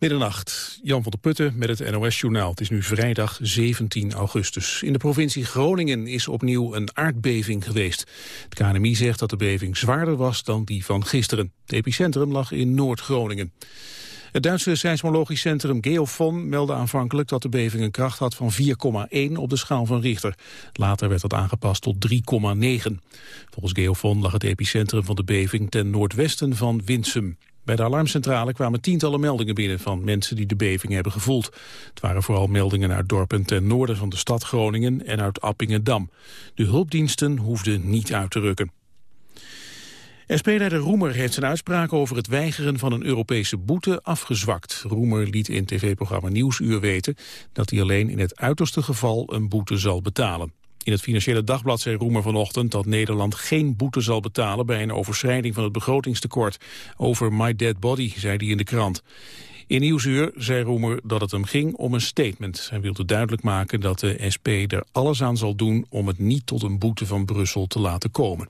Middernacht, Jan van der Putten met het NOS-journaal. Het is nu vrijdag 17 augustus. In de provincie Groningen is opnieuw een aardbeving geweest. Het KNMI zegt dat de beving zwaarder was dan die van gisteren. Het epicentrum lag in Noord-Groningen. Het Duitse seismologisch centrum Geofon meldde aanvankelijk dat de beving een kracht had van 4,1 op de schaal van Richter. Later werd dat aangepast tot 3,9. Volgens Geofon lag het epicentrum van de beving ten noordwesten van Winsum. Bij de alarmcentrale kwamen tientallen meldingen binnen van mensen die de beving hebben gevoeld. Het waren vooral meldingen uit dorpen ten noorden van de stad Groningen en uit Appingedam. De hulpdiensten hoefden niet uit te rukken. SP-leider Roemer heeft zijn uitspraak over het weigeren van een Europese boete afgezwakt. Roemer liet in tv-programma Nieuwsuur weten dat hij alleen in het uiterste geval een boete zal betalen. In het Financiële Dagblad zei Roemer vanochtend dat Nederland geen boete zal betalen bij een overschrijding van het begrotingstekort. Over My Dead Body, zei hij in de krant. In Nieuwsuur zei Roemer dat het hem ging om een statement. Hij wilde duidelijk maken dat de SP er alles aan zal doen om het niet tot een boete van Brussel te laten komen.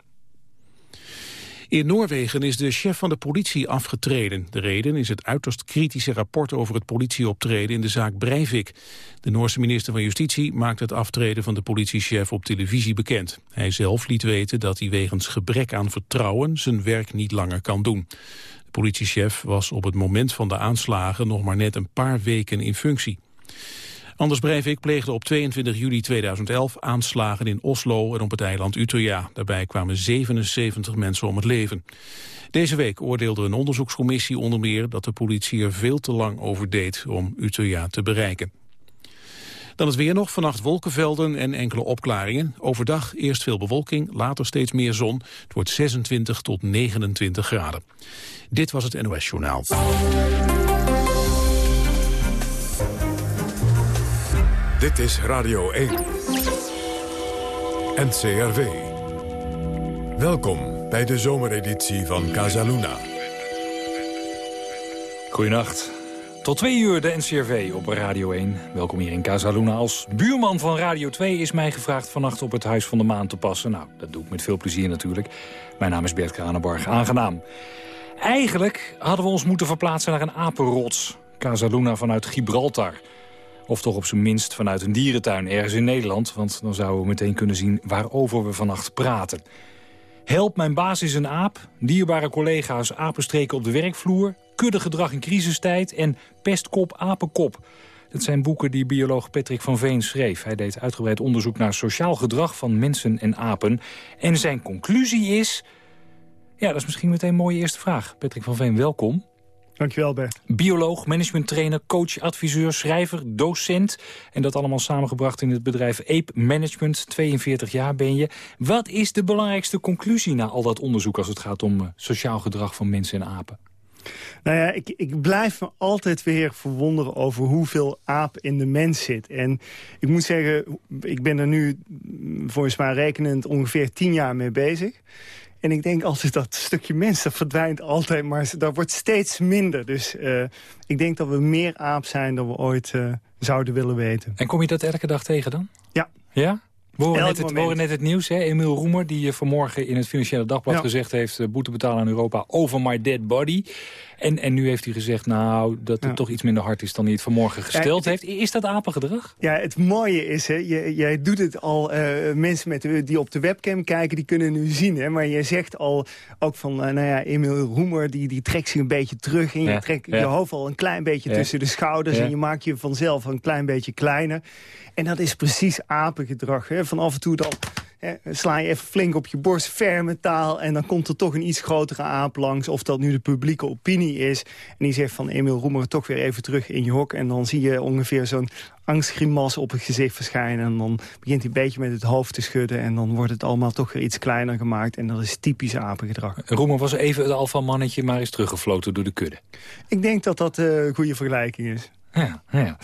In Noorwegen is de chef van de politie afgetreden. De reden is het uiterst kritische rapport over het politieoptreden in de zaak Breivik. De Noorse minister van Justitie maakt het aftreden van de politiechef op televisie bekend. Hij zelf liet weten dat hij wegens gebrek aan vertrouwen zijn werk niet langer kan doen. De politiechef was op het moment van de aanslagen nog maar net een paar weken in functie. Anders Breivik pleegde op 22 juli 2011 aanslagen in Oslo en op het eiland Utøya. Daarbij kwamen 77 mensen om het leven. Deze week oordeelde een onderzoekscommissie onder meer dat de politie er veel te lang over deed om Utøya te bereiken. Dan het weer nog, vannacht wolkenvelden en enkele opklaringen. Overdag eerst veel bewolking, later steeds meer zon. Het wordt 26 tot 29 graden. Dit was het NOS Journaal. Dit is Radio 1. NCRV. Welkom bij de zomereditie van Casaluna. Goedenacht. Tot twee uur de NCRV op Radio 1. Welkom hier in Casaluna. Als buurman van Radio 2 is mij gevraagd vannacht op het Huis van de Maan te passen. Nou, dat doe ik met veel plezier natuurlijk. Mijn naam is Bert Kranenbarg. Aangenaam. Eigenlijk hadden we ons moeten verplaatsen naar een apenrots. Casaluna vanuit Gibraltar. Of toch op zijn minst vanuit een dierentuin ergens in Nederland. Want dan zouden we meteen kunnen zien waarover we vannacht praten. Help, mijn baas is een aap. Dierbare collega's apenstreken op de werkvloer. Kuddegedrag in crisistijd. En pestkop, apenkop. Dat zijn boeken die bioloog Patrick van Veen schreef. Hij deed uitgebreid onderzoek naar sociaal gedrag van mensen en apen. En zijn conclusie is... Ja, dat is misschien meteen een mooie eerste vraag. Patrick van Veen, welkom. Dankjewel Bert. Bioloog, managementtrainer, coach, adviseur, schrijver, docent. En dat allemaal samengebracht in het bedrijf Ape Management. 42 jaar ben je. Wat is de belangrijkste conclusie na al dat onderzoek... als het gaat om eh, sociaal gedrag van mensen en apen? Nou ja, ik, ik blijf me altijd weer verwonderen over hoeveel aap in de mens zit. En ik moet zeggen, ik ben er nu volgens mij rekenend ongeveer tien jaar mee bezig. En ik denk altijd dat stukje mensen verdwijnt altijd, maar dat wordt steeds minder. Dus uh, ik denk dat we meer aap zijn dan we ooit uh, zouden willen weten. En kom je dat elke dag tegen dan? Ja. Ja? We horen, net het, we horen net het nieuws, hè? Emiel Roemer, die uh, vanmorgen in het Financiële Dagblad gezegd heeft... boete betalen aan Europa over my dead body. En, en nu heeft hij gezegd nou, dat het toch iets minder hard is dan hij het vanmorgen gesteld heeft. Is dat apengedrag? Ja, het mooie is, hè, je, jij doet het al, uh, mensen met die op de webcam kijken, die kunnen nu zien. Hè, maar je zegt al ook van, uh, nou ja, Emil Roemer, die, die trekt zich een beetje terug. En je trekt je hoofd al een klein beetje tussen de schouders. En je maakt je vanzelf een klein beetje kleiner. En dat is precies apengedrag. Hè, van af en toe dan sla je even flink op je borst, ferme taal... en dan komt er toch een iets grotere aap langs. Of dat nu de publieke opinie is. En die zegt van Emil Roemer toch weer even terug in je hok. En dan zie je ongeveer zo'n angstgrimas op het gezicht verschijnen. En dan begint hij een beetje met het hoofd te schudden. En dan wordt het allemaal toch weer iets kleiner gemaakt. En dat is typisch apengedrag. Roemer was even het alfamannetje, maar is teruggefloten door de kudde. Ik denk dat dat uh, een goede vergelijking is. Ja, ja.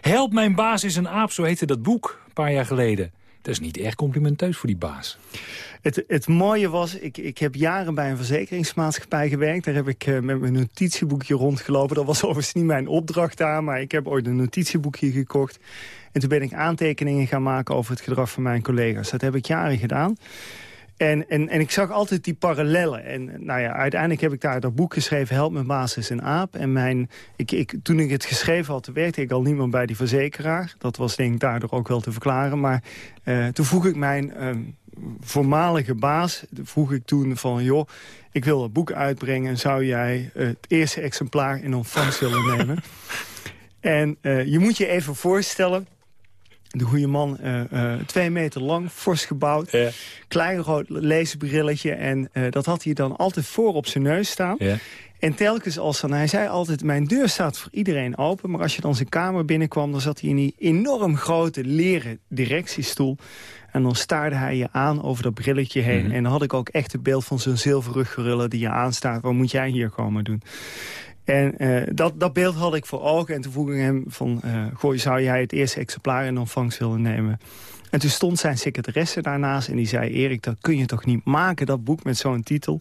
Help, mijn baas is een aap, zo heette dat boek, een paar jaar geleden. Dat is niet erg complimenteus voor die baas. Het, het mooie was, ik, ik heb jaren bij een verzekeringsmaatschappij gewerkt. Daar heb ik uh, met mijn notitieboekje rondgelopen. Dat was overigens niet mijn opdracht daar, maar ik heb ooit een notitieboekje gekocht. En toen ben ik aantekeningen gaan maken over het gedrag van mijn collega's. Dat heb ik jaren gedaan. En, en, en ik zag altijd die parallellen. En nou ja, uiteindelijk heb ik daar dat boek geschreven... Help met Maas is een aap. En mijn, ik, ik, toen ik het geschreven had, werkte ik al niet meer bij die verzekeraar. Dat was denk ik daardoor ook wel te verklaren. Maar uh, toen vroeg ik mijn uh, voormalige baas... vroeg ik toen van, joh, ik wil het boek uitbrengen... zou jij het eerste exemplaar in ontvangst willen nemen? en uh, je moet je even voorstellen de goede man, uh, uh, twee meter lang, fors gebouwd. Ja. Klein rood leesbrilletje. En uh, dat had hij dan altijd voor op zijn neus staan. Ja. En telkens als dan, hij zei altijd, mijn deur staat voor iedereen open. Maar als je dan zijn kamer binnenkwam, dan zat hij in die enorm grote leren directiestoel. En dan staarde hij je aan over dat brilletje heen. Mm -hmm. En dan had ik ook echt het beeld van zo'n zilverruggorilla die je aanstaat. Wat moet jij hier komen doen? En uh, dat, dat beeld had ik voor ogen. En toen vroeg ik hem van, uh, goh, zou jij het eerste exemplaar in ontvangst willen nemen? En toen stond zijn secretaresse daarnaast en die zei... Erik, dat kun je toch niet maken, dat boek met zo'n titel?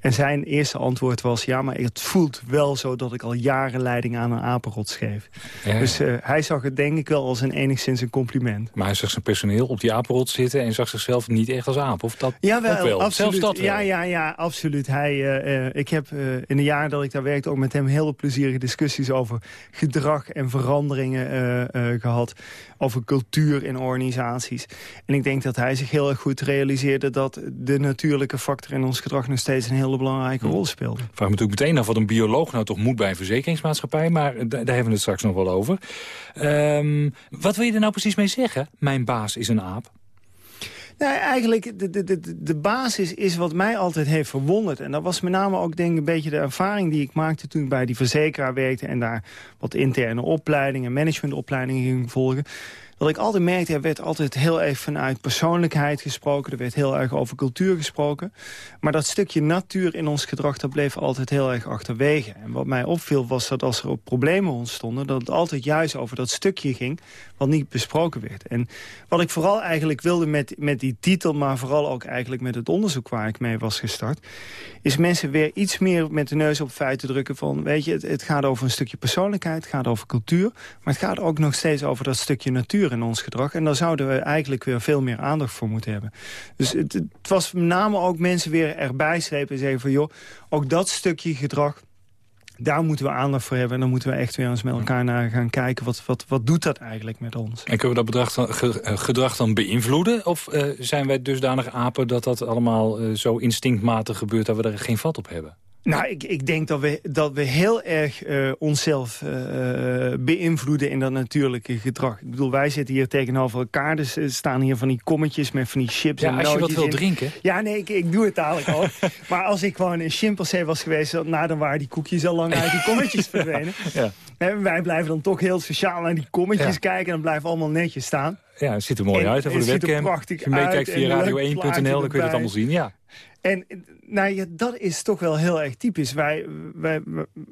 En zijn eerste antwoord was... ja, maar het voelt wel zo dat ik al jaren leiding aan een apenrot schreef. Ja. Dus uh, hij zag het denk ik wel als een enigszins een compliment. Maar hij zag zijn personeel op die apenrot zitten... en zag zichzelf niet echt als aap, of dat ja, wel, wel? Absoluut. Zelfs dat wel. Ja, ja, ja, absoluut. Hij, uh, ik heb uh, in de jaren dat ik daar werkte... ook met hem hele plezierige discussies over gedrag en veranderingen gehad. Over cultuur in organisaties. En ik denk dat hij zich heel erg goed realiseerde... dat de natuurlijke factor in ons gedrag nog steeds een hele belangrijke rol speelt. Ik vraag me natuurlijk meteen af wat een bioloog nou toch moet bij een verzekeringsmaatschappij. Maar daar hebben we het straks nog wel over. Um, wat wil je er nou precies mee zeggen? Mijn baas is een aap. Nou, eigenlijk, de, de, de, basis is wat mij altijd heeft verwonderd. En dat was met name ook denk een beetje de ervaring die ik maakte... toen ik bij die verzekeraar werkte en daar wat interne opleidingen... managementopleidingen ging volgen dat ik altijd merkte, er werd altijd heel erg vanuit persoonlijkheid gesproken. Er werd heel erg over cultuur gesproken. Maar dat stukje natuur in ons gedrag, dat bleef altijd heel erg achterwege. En wat mij opviel was dat als er problemen ontstonden... dat het altijd juist over dat stukje ging wat niet besproken werd. En wat ik vooral eigenlijk wilde met, met die titel... maar vooral ook eigenlijk met het onderzoek waar ik mee was gestart... is mensen weer iets meer met de neus op feiten drukken van... weet je, het, gaat over een stukje persoonlijkheid, het gaat over cultuur... maar het gaat ook nog steeds over dat stukje natuur in ons gedrag. En daar zouden we eigenlijk weer veel meer aandacht voor moeten hebben. Dus het, het was met name ook mensen weer erbij slepen en zeggen van... joh, ook dat stukje gedrag daar moeten we aandacht voor hebben. En dan moeten we echt weer eens met elkaar naar gaan kijken... wat, wat, wat doet dat eigenlijk met ons? En kunnen we dat bedrag dan, gedrag dan beïnvloeden? Of uh, zijn wij dusdanig apen dat dat allemaal uh, zo instinctmatig gebeurt... dat we er geen vat op hebben? Nou, ik, ik denk dat we, dat we heel erg uh, onszelf uh, beïnvloeden in dat natuurlijke gedrag. Ik bedoel, wij zitten hier tegenover elkaar. Dus er staan hier van die kommetjes met van die chips ja, en als je wat wil in. drinken. Ja, nee, ik, ik doe het dadelijk al. maar als ik gewoon een chimpansee was geweest... Nou, dan waren die koekjes al lang uit die kommetjes verdwenen. ja. En wij blijven dan toch heel sociaal naar die kommetjes ja. kijken... en dan blijven allemaal netjes staan. Ja, het ziet er mooi en, uit hè, voor de webcam. Als je meekijkt via radio1.nl, dan kun je het allemaal zien. Ja. En nou ja, dat is toch wel heel erg typisch. Wij, wij,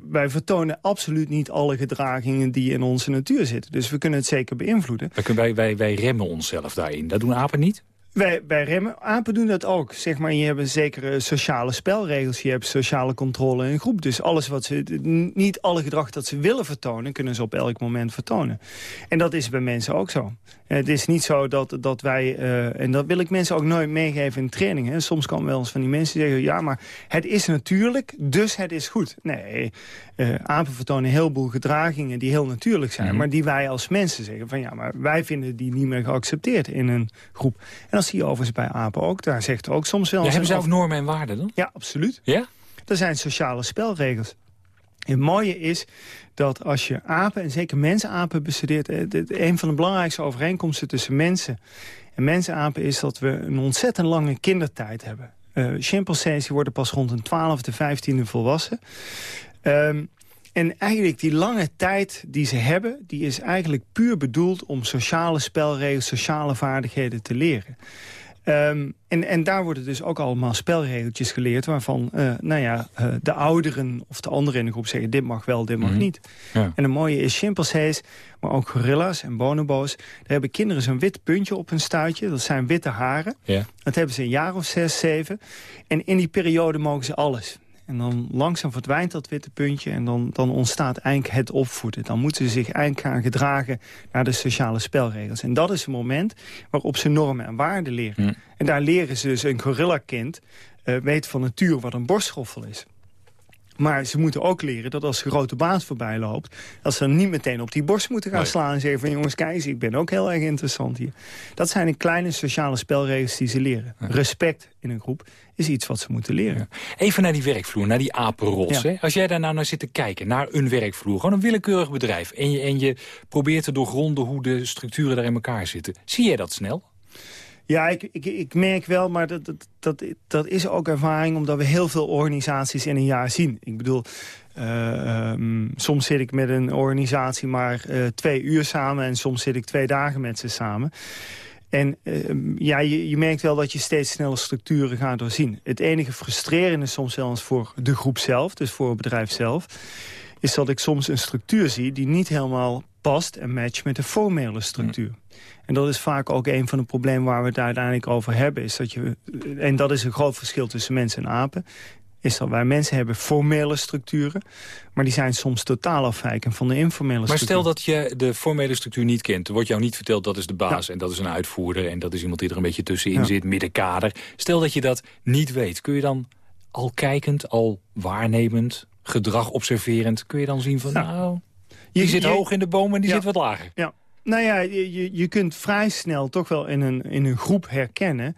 wij vertonen absoluut niet alle gedragingen die in onze natuur zitten. Dus we kunnen het zeker beïnvloeden. Wij, wij, wij remmen onszelf daarin. Dat doen apen niet? Wij, wij remmen. Apen doen dat ook. Zeg maar, je hebt zekere sociale spelregels. Je hebt sociale controle in een groep. Dus alles wat ze, niet alle gedrag dat ze willen vertonen... kunnen ze op elk moment vertonen. En dat is bij mensen ook zo. Het is niet zo dat, dat wij... Uh, en dat wil ik mensen ook nooit meegeven in trainingen. Soms kan wel eens van die mensen zeggen... ja, maar het is natuurlijk, dus het is goed. Nee, uh, apen vertonen een heleboel gedragingen die heel natuurlijk zijn... Mm. maar die wij als mensen zeggen van... ja, maar wij vinden die niet meer geaccepteerd in een groep. En dat zie je overigens bij apen ook. Daar zegt ook soms wel... Ja, hebben ze ook normen en waarden dan? Ja, absoluut. Ja? Er zijn sociale spelregels. Het mooie is dat als je apen, en zeker mensenapen bestudeert... een van de belangrijkste overeenkomsten tussen mensen en mensenapen... is dat we een ontzettend lange kindertijd hebben. Uh, chimpansees worden pas rond een 12e, 15e volwassen. Um, en eigenlijk die lange tijd die ze hebben... die is eigenlijk puur bedoeld om sociale spelregels... sociale vaardigheden te leren. Um, en, en daar worden dus ook allemaal spelregeltjes geleerd... waarvan uh, nou ja, uh, de ouderen of de anderen in de groep zeggen... dit mag wel, dit mag mm -hmm. niet. Ja. En het mooie is chimpansees, maar ook gorilla's en bonobo's... daar hebben kinderen zo'n wit puntje op hun stuitje. Dat zijn witte haren. Ja. Dat hebben ze een jaar of zes, zeven. En in die periode mogen ze alles. En dan langzaam verdwijnt dat witte puntje. En dan, dan ontstaat eigenlijk het opvoeden. Dan moeten ze zich eigenlijk gaan gedragen naar de sociale spelregels. En dat is het moment waarop ze normen en waarden leren. En daar leren ze dus een gorilla-kind... Uh, weet van natuur wat een borstschoffel is. Maar ze moeten ook leren dat als grote baas voorbij loopt... dat ze niet meteen op die borst moeten gaan slaan en zeggen van... jongens, kijk ik ben ook heel erg interessant hier. Dat zijn de kleine sociale spelregels die ze leren. Respect in een groep is iets wat ze moeten leren. Even naar die werkvloer, naar die apenrots. Hè? Als jij daar nou naar zit te kijken, naar een werkvloer... gewoon een willekeurig bedrijf... en je, en je probeert te doorgronden hoe de structuren daar in elkaar zitten... zie jij dat snel? Ja, ik, ik, ik merk wel, maar dat, dat, dat, dat is ook ervaring... omdat we heel veel organisaties in een jaar zien. Ik bedoel, uh, um, soms zit ik met een organisatie maar uh, twee uur samen... en soms zit ik twee dagen met ze samen. En uh, ja, je, je, merkt wel dat je steeds snelle structuren gaat doorzien. Het enige frustrerende soms zelfs voor de groep zelf, dus voor het bedrijf zelf... is dat ik soms een structuur zie die niet helemaal past en matcht met de formele structuur. En dat is vaak ook een van de problemen waar we het uiteindelijk over hebben. Is dat je, en dat is een groot verschil tussen mensen en apen is dat wij mensen hebben formele structuren... maar die zijn soms totaal afwijkend van de informele maar structuur. Maar stel dat je de formele structuur niet kent. Er wordt jou niet verteld dat is de baas en dat is een uitvoerder... en dat is iemand die er een beetje tussenin zit, middenkader. Stel dat je dat niet weet. Kun je dan al kijkend, al waarnemend, gedrag observerend... kun je dan zien van nou, die zit hoog in de boom en die zit wat lager. Ja, nou ja, je, je kunt vrij snel toch wel in een, in een groep herkennen...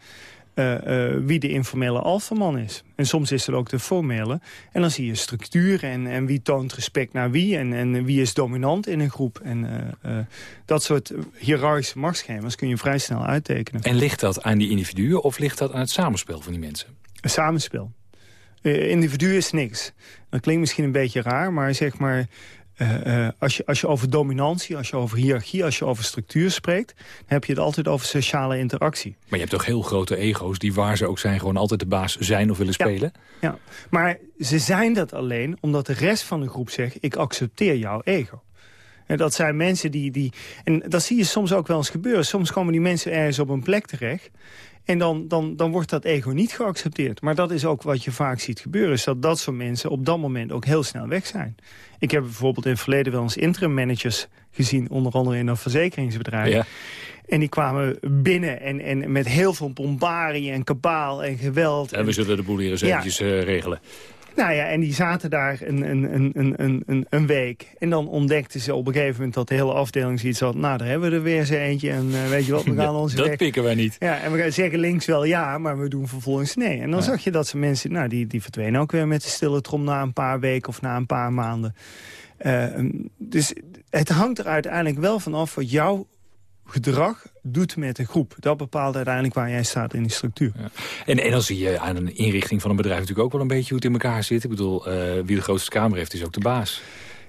Uh, uh, wie de informele alfaman is. En soms is het ook de formele. En dan zie je structuur en, en wie toont respect naar wie... en, en wie is dominant in een groep. En uh, dat soort hiërarchische machtsschema's kun je vrij snel uittekenen. En ligt dat aan die individuen of ligt dat aan het samenspel van die mensen? Een samenspel. individu is niks. Dat klinkt misschien een beetje raar, maar zeg maar... Uh, uh, als, je, als je over dominantie, als je over hiërarchie, als je over structuur spreekt... dan heb je het altijd over sociale interactie. Maar je hebt toch heel grote ego's die waar ze ook zijn... gewoon altijd de baas zijn of willen spelen? Ja, maar ze zijn dat alleen omdat de rest van de groep zegt... ik accepteer jouw ego. En dat zijn mensen die, die... En dat zie je soms ook wel eens gebeuren. Soms komen die mensen ergens op een plek terecht... En dan, dan, dan wordt dat ego niet geaccepteerd. Maar dat is ook wat je vaak ziet gebeuren. Is dat dat soort mensen op dat moment ook heel snel weg zijn. Ik heb bijvoorbeeld in het verleden wel eens interim managers gezien. Onder andere in een verzekeringsbedrijf. Ja. En die kwamen binnen en, en met heel veel bombarie en kabaal en geweld. En we zullen de boel hier eens eventjes uh, regelen. Nou ja, en die zaten daar een, een, een, een, een, week. En dan ontdekten ze op een gegeven moment dat de hele afdeling zoiets had... nou, daar hebben we er weer zo eentje en uh, weet je wat, we gaan ja, onze Dat pikken wij niet. Ja, en we gaan zeggen links wel ja, maar we doen vervolgens nee. En dan zag je dat ze mensen, nou, die, die verdwenen ook weer met de stille trom... na een paar weken of na een paar maanden. Uh, dus het hangt er uiteindelijk wel van af wat jouw gedrag doet met de groep. Dat bepaalt uiteindelijk waar jij staat in die structuur. Ja. En, en dan zie je aan een inrichting van een bedrijf natuurlijk ook wel een beetje hoe het in elkaar zit. Ik bedoel, uh, wie de grootste kamer heeft is ook de baas.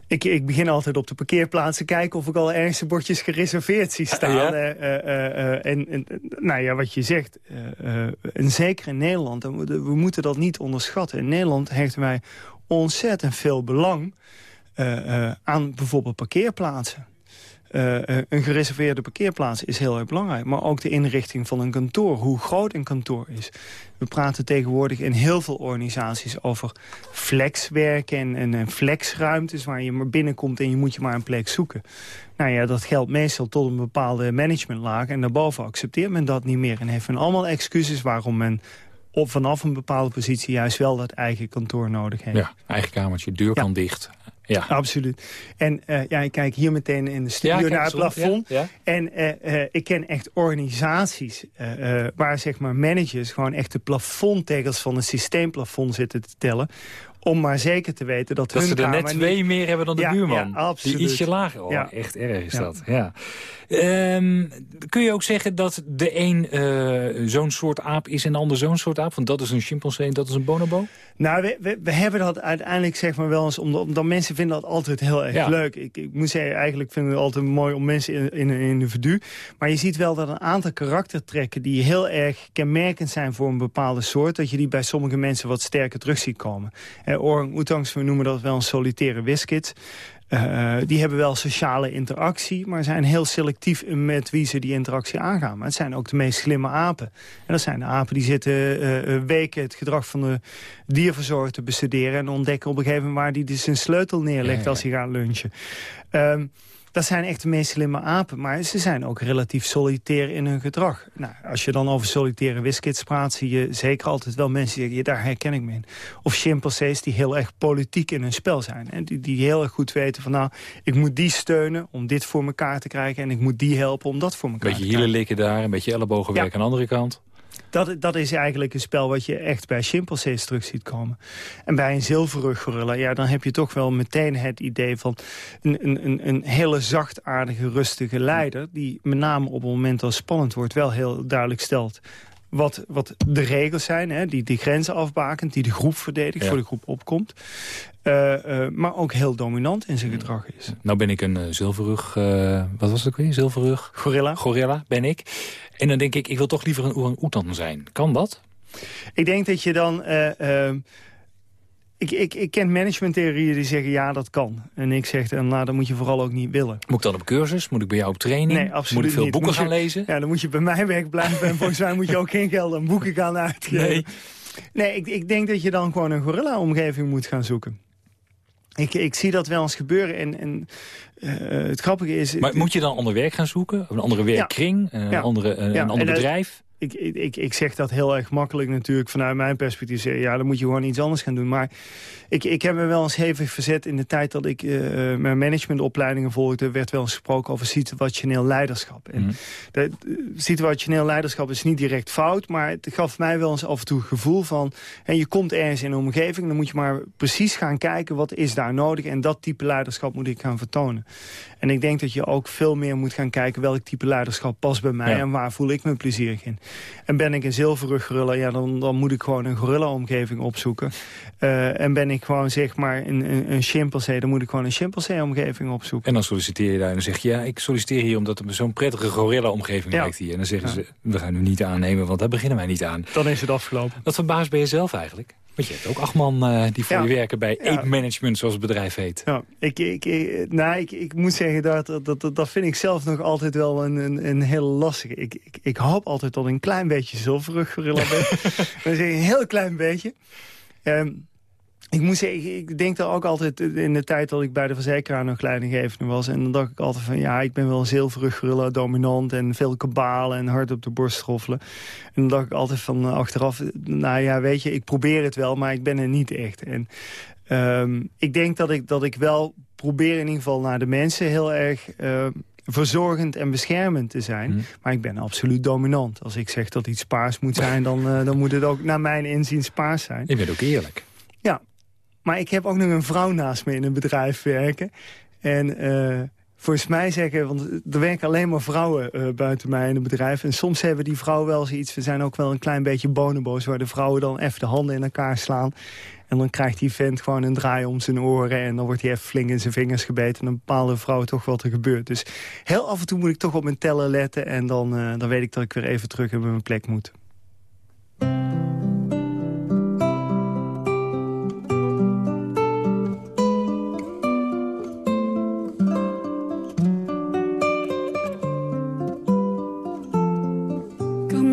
Ik, ik, begin altijd op de parkeerplaatsen kijken of ik al ergens bordjes gereserveerd zie staan. Ja? Uh, uh, en, en, nou ja, wat je zegt, en zeker in Nederland, we, we moeten dat niet onderschatten. In Nederland hechten wij ontzettend veel belang aan bijvoorbeeld parkeerplaatsen. Uh, een gereserveerde parkeerplaats is heel erg belangrijk. Maar ook de inrichting van een kantoor, hoe groot een kantoor is. We praten tegenwoordig in heel veel organisaties over flexwerken en, en flexruimtes... waar je maar binnenkomt en je moet je maar een plek zoeken. Nou ja, dat geldt meestal tot een bepaalde managementlaag. En daarboven accepteert men dat niet meer. En heeft men allemaal excuses waarom men op vanaf een bepaalde positie juist wel dat eigen kantoor nodig heeft. Ja, eigen kamertje, deur kan dicht. Ja, absoluut. En uh, ja, ik kijk hier meteen in de studio naar het plafond. En uh, uh, ik ken echt organisaties waar zeg maar managers gewoon echt de plafondtegels van een systeemplafond zitten te tellen om maar zeker te weten dat, dat hun ze er net twee meer hebben dan de buurman. Ja, die ietsje lager. Oh, ja. Echt erg is dat. Ja. Um, kun je ook zeggen dat de een uh, zo'n soort aap is en de ander zo'n soort aap? Want dat is een chimpansee en dat is een bonobo? Nou, we, we, we, hebben dat uiteindelijk zeg maar wel eens... omdat, omdat mensen vinden dat altijd heel erg leuk. Ik, ik moet zeggen, eigenlijk vinden we het altijd mooi om mensen in, in een individu. Maar je ziet wel dat een aantal karaktertrekken... die heel erg kenmerkend zijn voor een bepaalde soort... dat je die bij sommige mensen wat sterker terug ziet komen. Eh, orang-oetangs, we noemen dat wel een solitaire wiskit. Uh, die hebben wel sociale interactie, maar zijn heel selectief met wie ze die interactie aangaan. Maar het zijn ook de meest slimme apen. En dat zijn de apen die zitten uh, weken het gedrag van de dierverzorger te bestuderen... en ontdekken op een gegeven moment waar die dus zijn sleutel neerlegt als hij gaat lunchen. Um, dat zijn echt de meest slimme apen. Maar ze zijn ook relatief solitair in hun gedrag. Nou, als je dan over solitaire wiskits praat... zie je zeker altijd wel mensen die zeggen... daar herken ik me in. Of chimpansees die heel erg politiek in hun spel zijn. En die, die heel erg goed weten van... nou, ik moet die steunen om dit voor elkaar te krijgen... en ik moet die helpen om dat voor elkaar beetje te krijgen. Beetje hielen likken daar, een beetje ellebogenwerk aan de andere kant. Dat, dat is eigenlijk een spel wat je echt bij chimpansees terug ziet komen. En bij een zilverrug gorilla, ja, dan heb je toch wel meteen het idee van... een, een, een hele zachtaardige, rustige leider... die met name op het moment dat het spannend wordt wel heel duidelijk stelt wat, wat de regels zijn, hè, die de grenzen afbakent... die de groep verdedigt, voor de groep opkomt. Uh, uh, maar ook heel dominant in zijn gedrag is. Nou ben ik een uh, zilverrug, wat was het ook weer? Zilverrug? Gorilla. Gorilla ben ik. En dan denk ik, ik wil toch liever een orang-oetan zijn. Kan dat? Ik denk dat je dan... Ik, ik, ik ken managementtheorieën die zeggen ja, dat kan. En ik zeg dan, nou, dat moet je vooral ook niet willen. Moet ik dan op cursus? Moet ik bij jou op training? Nee, absoluut Moet ik veel niet. boeken moet gaan je, lezen? Ja, dan moet je bij mij weg blijven. En volgens mij moet je ook geen geld aan boeken gaan uitgeven. Nee, nee ik, ik denk dat je dan gewoon een gorilla-omgeving moet gaan zoeken. Ik, ik zie dat wel eens gebeuren. En, en uh, het grappige is... Maar moet je dan ander werk gaan zoeken? Een andere werkkring? Een, Ja. andere, een, Ja, een ander en, bedrijf? ik, ik, ik zeg dat heel erg makkelijk natuurlijk vanuit mijn perspectief. Ja, dan moet je gewoon iets anders gaan doen. Maar ik, ik heb me wel eens hevig verzet in de tijd dat ik uh, mijn managementopleidingen volgde. werd wel eens gesproken over situationeel leiderschap. En Mhm. dat, eh, situationeel leiderschap is niet direct fout. Maar het gaf mij wel eens af en toe het gevoel van... En je komt ergens in een omgeving, dan moet je maar precies gaan kijken... wat is daar nodig en dat type leiderschap moet ik gaan vertonen. En ik denk dat je ook veel meer moet gaan kijken... welk type leiderschap past bij mij Ja. en waar voel ik me plezierig in. En ben ik een zilverrug gorilla, ja, dan, dan moet ik gewoon een gorilla-omgeving opzoeken. Uh, en ben ik gewoon zeg maar een, een, een chimpansee, dan moet ik gewoon een chimpansee-omgeving opzoeken. En dan solliciteer je daar en dan zeg je... ja, ik solliciteer hier omdat het zo'n prettige gorilla-omgeving Ja. lijkt hier. En dan zeggen Ja. ze, we gaan u niet aannemen, want daar beginnen wij niet aan. Dan is het afgelopen. Wat verbaasd ben je zelf eigenlijk? Want je hebt ook acht man eh, die voor Ja. je werken bij. Ape Management, zoals het bedrijf heet. Ja, ik, ik, ik, nou, ik, ik moet zeggen, dat, dat, dat, dat vind ik zelf nog altijd wel een, een, een heel lastige. Ik, ik, ik hoop altijd dat ik een klein beetje zilverig gorilla ben. Dan zeg ik een heel klein beetje. Ehm, ik moet zeggen, ik denk daar ook altijd in de tijd dat ik bij de verzekeraar nog leidinggevende was. En dan dacht ik altijd van, ja, ik ben wel een zilverig gorilla, dominant en veel kabalen en hard op de borst schoffelen. En dan dacht ik altijd van eh, achteraf, nou ja, weet je, ik probeer het wel, maar ik ben er niet echt. En ehm, ik denk dat ik, dat ik wel probeer in ieder geval naar de mensen heel erg... ehm, verzorgend en beschermend te zijn. Mhm. Maar ik ben absoluut dominant. Als ik zeg dat iets paars moet zijn... dan, eh, dan moet het ook naar mijn inziens paars zijn. Je bent ook eerlijk. Maar ik heb ook nog een vrouw naast me in een bedrijf werken. En eh, volgens mij zeggen... want er werken alleen maar vrouwen eh, buiten mij in het bedrijf. En soms hebben die vrouwen wel zoiets... we zijn ook wel een klein beetje bonenboos... waar de vrouwen dan even de handen in elkaar slaan. En dan krijgt die vent gewoon een draai om zijn oren... en dan wordt hij even flink in zijn vingers gebeten... en dan bepalen vrouwen toch wat er gebeurt. Dus heel af en toe moet ik toch op mijn tellen letten... en dan, eh, dan weet ik dat ik weer even terug op mijn plek moet.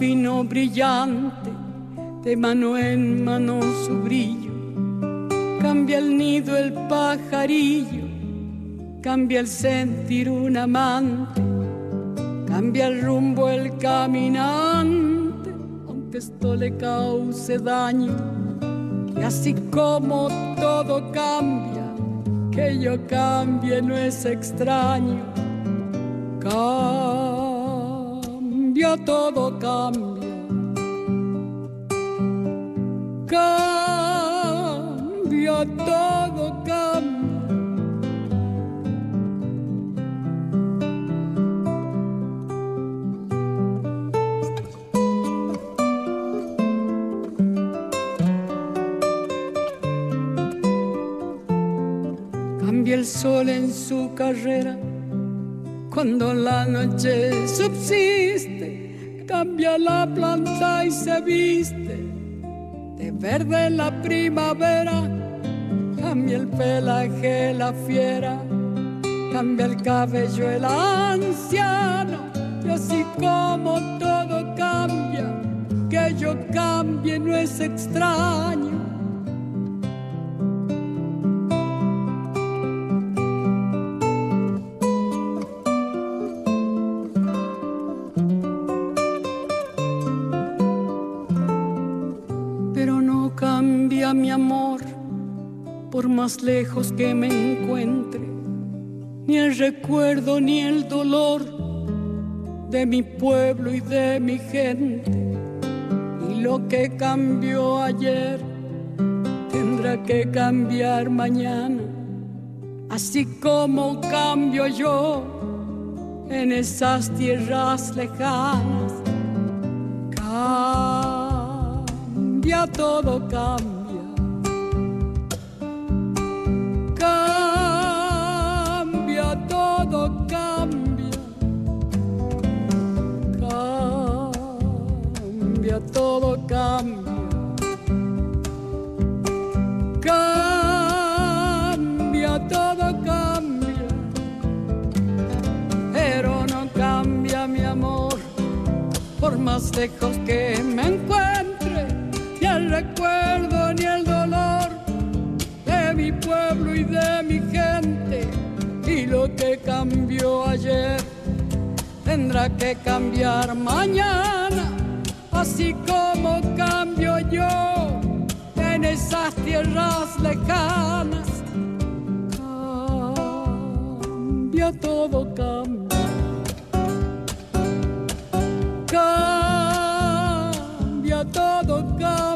Fino brillante, de mano en mano su brillo. Cambia el nido el pajarillo, cambia el sentir un amante, cambia el rumbo el caminante, aunque esto le cause daño. Y así como todo cambia, que yo cambie no es extraño. Cambia, todo cambia. Cambia, todo cambia. Cambia el sol en su carrera cuando la noche subsiste, cambia la planta y se viste de verde la primavera, cambia el pelaje la fiera, cambia el cabello el anciano, y así como todo cambia, que yo cambie no es extraño más lejos que me encuentre, ni el recuerdo ni el dolor de mi pueblo y de mi gente. Y lo que cambió ayer tendrá que cambiar mañana, así como cambio yo en esas tierras lejanas. Cambia todo, cambia todo cambia. Cambia, todo cambia. Pero no cambia mi amor, por más lejos que me encuentre, ni el recuerdo ni el dolor de mi pueblo y de mi gente. Y lo que cambió ayer tendrá que cambiar mañana así como cambio yo en esas tierras lejanas. Cambia todo, cambia. Cambia todo, cambia.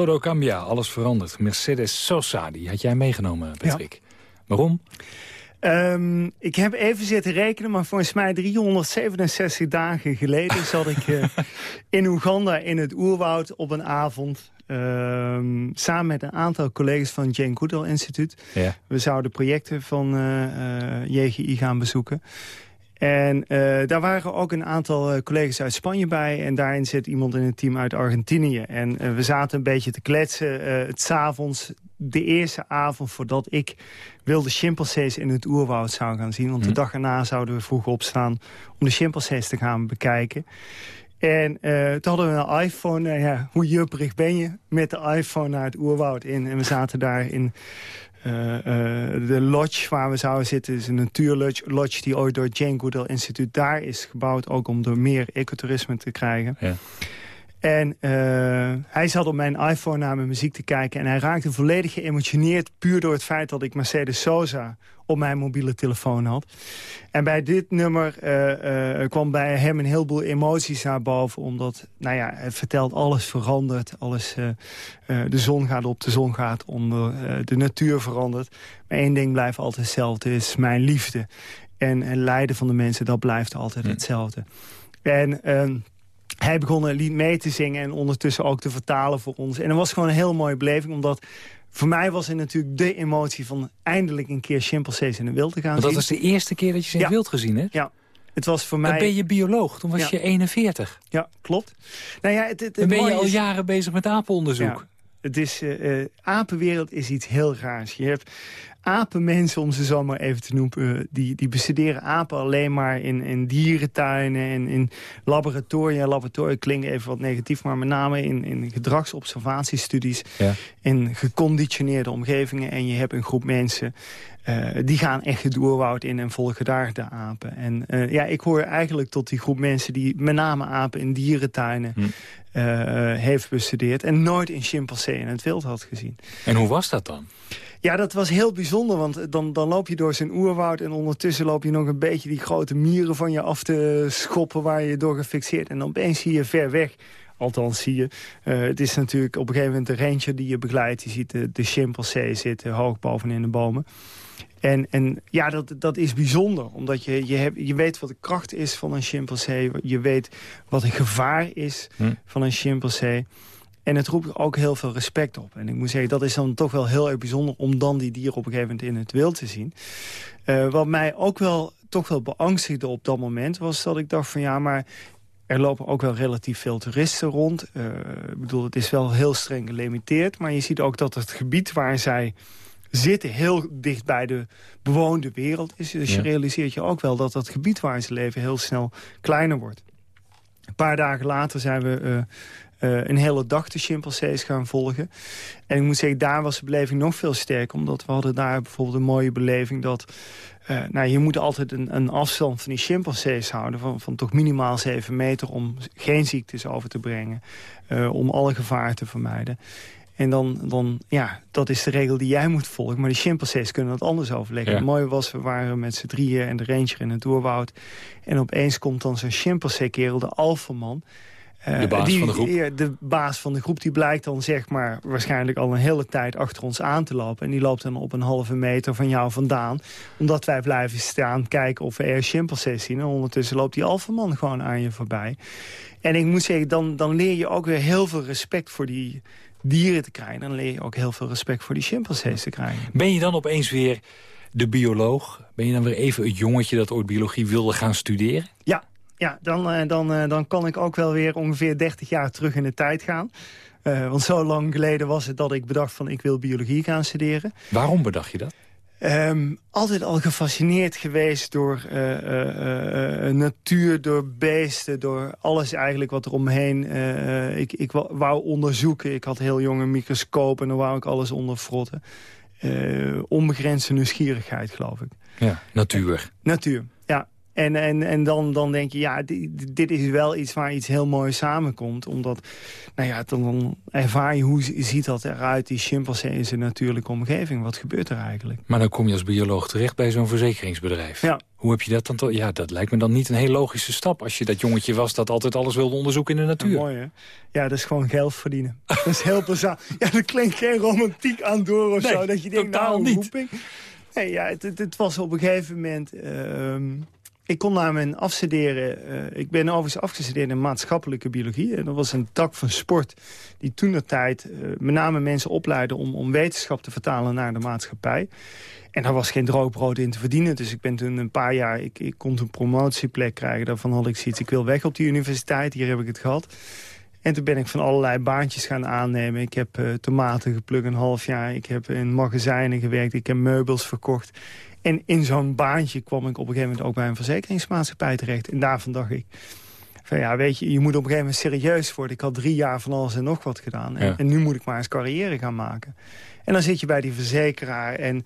Todo Cambia, alles verandert. Mercedes Sosa, die had jij meegenomen, Patrick. Waarom? Um, ik heb even zitten rekenen, maar volgens mij 367 dagen geleden zat ik uh, in Oeganda in het oerwoud op een avond. Um, samen met een aantal collega's van het Jane Goodall Instituut. Ja. We zouden projecten van uh, uh, JGI gaan bezoeken. En uh, daar waren ook een aantal uh, collega's uit Spanje bij. En daarin zit iemand in het team uit Argentinië. En uh, we zaten een beetje te kletsen. het s'avonds, de eerste avond voordat ik wilde chimpansees in het oerwoud zou gaan zien. Want de mhm. dag erna zouden we vroeg opstaan om de chimpansees te gaan bekijken. En toen hadden we een iPhone. ja, hoe jupperig ben je? Met de iPhone naar het oerwoud in. En we zaten daar in uh, uh, de lodge waar we zouden zitten is een natuurlodge lodge die ooit door Jane Goodall Instituut daar is gebouwd. Ook om door meer ecotourisme te krijgen. Ja. En uh, hij zat op mijn iPhone naar mijn muziek te kijken. En hij raakte volledig geëmotioneerd. Puur door het feit dat ik Mercedes Sosa op mijn mobiele telefoon had. En bij dit nummer uh, uh, kwam bij hem een heleboel emoties naar boven. Omdat, nou ja, het vertelt alles verandert. Alles, de zon gaat op, de zon gaat onder. de natuur verandert. Maar één ding blijft altijd hetzelfde. is mijn liefde. En het lijden van de mensen, dat blijft altijd hm. hetzelfde. En... Hij begon een lied mee te zingen en ondertussen ook te vertalen voor ons. En dat was gewoon een heel mooie beleving, omdat voor mij was het natuurlijk de emotie van eindelijk een keer chimpansees in de wild te gaan Want dat was de eerste keer dat je ze in de wild gezien hebt? Ja. Het was voor mij... Dan ben je bioloog, toen was je 41. Ja, klopt. Nou ja, het, het, Dan ben je al jaren bezig met apenonderzoek. Het is, uh, apenwereld is iets heel raars. Je hebt apenmensen, om ze zo maar even te noemen... Eh, die, die bestuderen apen alleen maar in, in dierentuinen en in laboratoria. Laboratoria klinkt even wat negatief, maar met name in, in gedragsobservatiestudies... Ja. in geconditioneerde omgevingen. En je hebt een groep mensen uh, die gaan echt het oerwoud in en volgen daar de apen. En uh, ja, ik hoor eigenlijk tot die groep mensen die met name apen in dierentuinen hm. Uh, heeft bestudeerd. En nooit een chimpansee in het wild had gezien. En hoe was dat dan? Ja, dat was heel bijzonder, want dan, dan loop je door zijn oerwoud... en ondertussen loop je nog een beetje die grote mieren van je af te schoppen... waar je door gefixeerd. En dan opeens zie je ver weg Althans zie je. Uh, het is natuurlijk op een gegeven moment de ranger die je begeleidt. Je ziet de, de chimpansee zitten hoog bovenin de bomen. En, en ja, dat, dat is bijzonder. Omdat je, je, hebt, je weet wat de kracht is van een chimpansee. Je weet wat een gevaar is hm. van een chimpansee. En het roept ook heel veel respect op. En ik moet zeggen, dat is dan toch wel heel erg bijzonder... om dan die dieren op een gegeven moment in het wild te zien. Uh, wat mij ook wel toch wel beangstigde op dat moment... was dat ik dacht van ja, maar er lopen ook wel relatief veel toeristen rond. Uh, ik bedoel, het is wel heel streng gelimiteerd. Maar je ziet ook dat het gebied waar zij zitten heel dicht bij de bewoonde wereld is. Dus je realiseert je ook wel dat dat gebied waar ze leven heel snel kleiner wordt. Een paar dagen later zijn we uh, uh, een hele dag de chimpansees gaan volgen. En ik moet zeggen, daar was de beleving nog veel sterker. Omdat we hadden daar bijvoorbeeld een mooie beleving dat... Uh, nou, je moet altijd een, een, afstand van die chimpansees houden... Van, van toch minimaal 7 meter om geen ziektes over te brengen. Uh, om alle gevaar te vermijden. En dan, dan, ja, dat is de regel die jij moet volgen. Maar de chimpansees kunnen dat anders overleggen. Het mooie was, we waren met z'n drieën en de ranger in het doorwoud. En opeens komt dan zo'n chimpansee-kerel, de alfaman... Uh, de baas die, van de groep? De baas van de groep die blijkt dan zeg maar waarschijnlijk al een hele tijd achter ons aan te lopen. En die loopt dan op een halve meter van jou vandaan. Omdat wij blijven staan kijken of we er chimpansees zien. En ondertussen loopt die alfaman gewoon aan je voorbij. En ik moet zeggen, dan, dan leer je ook weer heel veel respect voor die, dieren te krijgen... dan leer je ook heel veel respect voor die chimpansees te krijgen. Ben je dan opeens weer de bioloog? Ben je dan weer even het jongetje dat ooit biologie wilde gaan studeren? Ja, ja dan, uh, dan, uh, dan kan ik ook wel weer ongeveer 30 jaar terug in de tijd gaan. Uh, want zo lang geleden was het dat ik bedacht van ik wil biologie gaan studeren. Waarom bedacht je dat? Um, altijd al gefascineerd geweest door uh, uh, uh, natuur, door beesten, door alles eigenlijk wat er omheen. ik, ik wou onderzoeken. Ik had heel jong een microscoop en dan wou ik alles onderfrotten. onbegrensde nieuwsgierigheid, geloof ik. Ja, natuur. natuur. En, en, en dan, dan denk je, ja, dit, dit is wel iets waar iets heel moois samenkomt. Omdat, nou ja, dan, ervaar je hoe ziet dat eruit, die chimpansee in zijn natuurlijke omgeving. Wat gebeurt er eigenlijk? Maar dan kom je als bioloog terecht bij zo'n verzekeringsbedrijf. Ja. Hoe heb je dat dan? toch? Ja, dat lijkt me dan niet een heel logische stap. Als je dat jongetje was dat altijd alles wilde onderzoeken in de natuur. mooi, hè? Ja, dat is gewoon geld verdienen. dat is heel bazaal. Ja, dat klinkt geen romantiek aan door of zo. Dat je denkt, nou, niet. Nee, ja, het, het, was op een gegeven moment... Uh, ik kon naar mijn afstuderen. Uh, ik ben overigens afgestudeerd in maatschappelijke biologie. En dat was een tak van sport die toen de tijd uh, met name mensen opleidde... Om, om wetenschap te vertalen naar de maatschappij. En daar was geen droogbrood in te verdienen. Dus ik ben toen een paar jaar... Ik, ik kon een promotieplek krijgen. Daarvan had ik zoiets. Ik wil weg op die universiteit. Hier heb ik het gehad. En toen ben ik van allerlei baantjes gaan aannemen. Ik heb uh, tomaten geplukt een half jaar. Ik heb in magazijnen gewerkt. Ik heb meubels verkocht. En in zo'n baantje kwam ik op een gegeven moment ook bij een verzekeringsmaatschappij terecht. En daarvan dacht ik, van ja, weet je, je moet op een gegeven moment serieus worden. Ik had drie jaar van alles en nog wat gedaan. En, en nu moet ik maar eens carrière gaan maken. En dan zit je bij die verzekeraar. En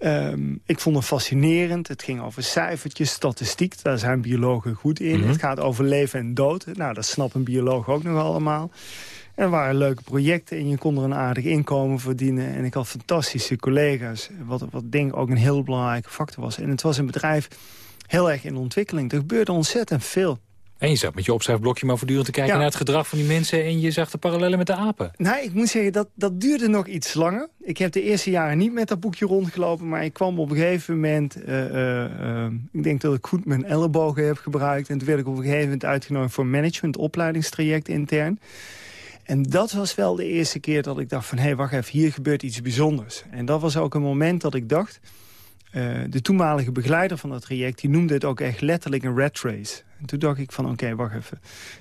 um, ik vond het fascinerend. Het ging over cijfertjes, statistiek. Daar zijn biologen goed in. Mhm. Het gaat over leven en dood. Nou, dat snapt een bioloog ook nog allemaal. Er waren leuke projecten en je kon er een aardig inkomen verdienen. En ik had fantastische collega's, wat, wat denk ik ook een heel belangrijke factor was. En het was een bedrijf heel erg in ontwikkeling. Er gebeurde ontzettend veel. En je zat met je opschrijfblokje maar voortdurend te kijken naar het gedrag van die mensen... en je zag de parallellen met de apen. Nou, ik moet zeggen, dat, dat duurde nog iets langer. Ik heb de eerste jaren niet met dat boekje rondgelopen... maar ik kwam op een gegeven moment... Uh, uh, uh, ik denk dat ik goed mijn ellebogen heb gebruikt... en toen werd ik op een gegeven moment uitgenodigd... voor een management opleidingstraject intern. En dat was wel de eerste keer dat ik dacht van... hé, hey, wacht even, hier gebeurt iets bijzonders. En dat was ook een moment dat ik dacht... Uh, de toenmalige begeleider van dat traject... die noemde het ook echt letterlijk een red race. En toen dacht ik van, oké, wacht even.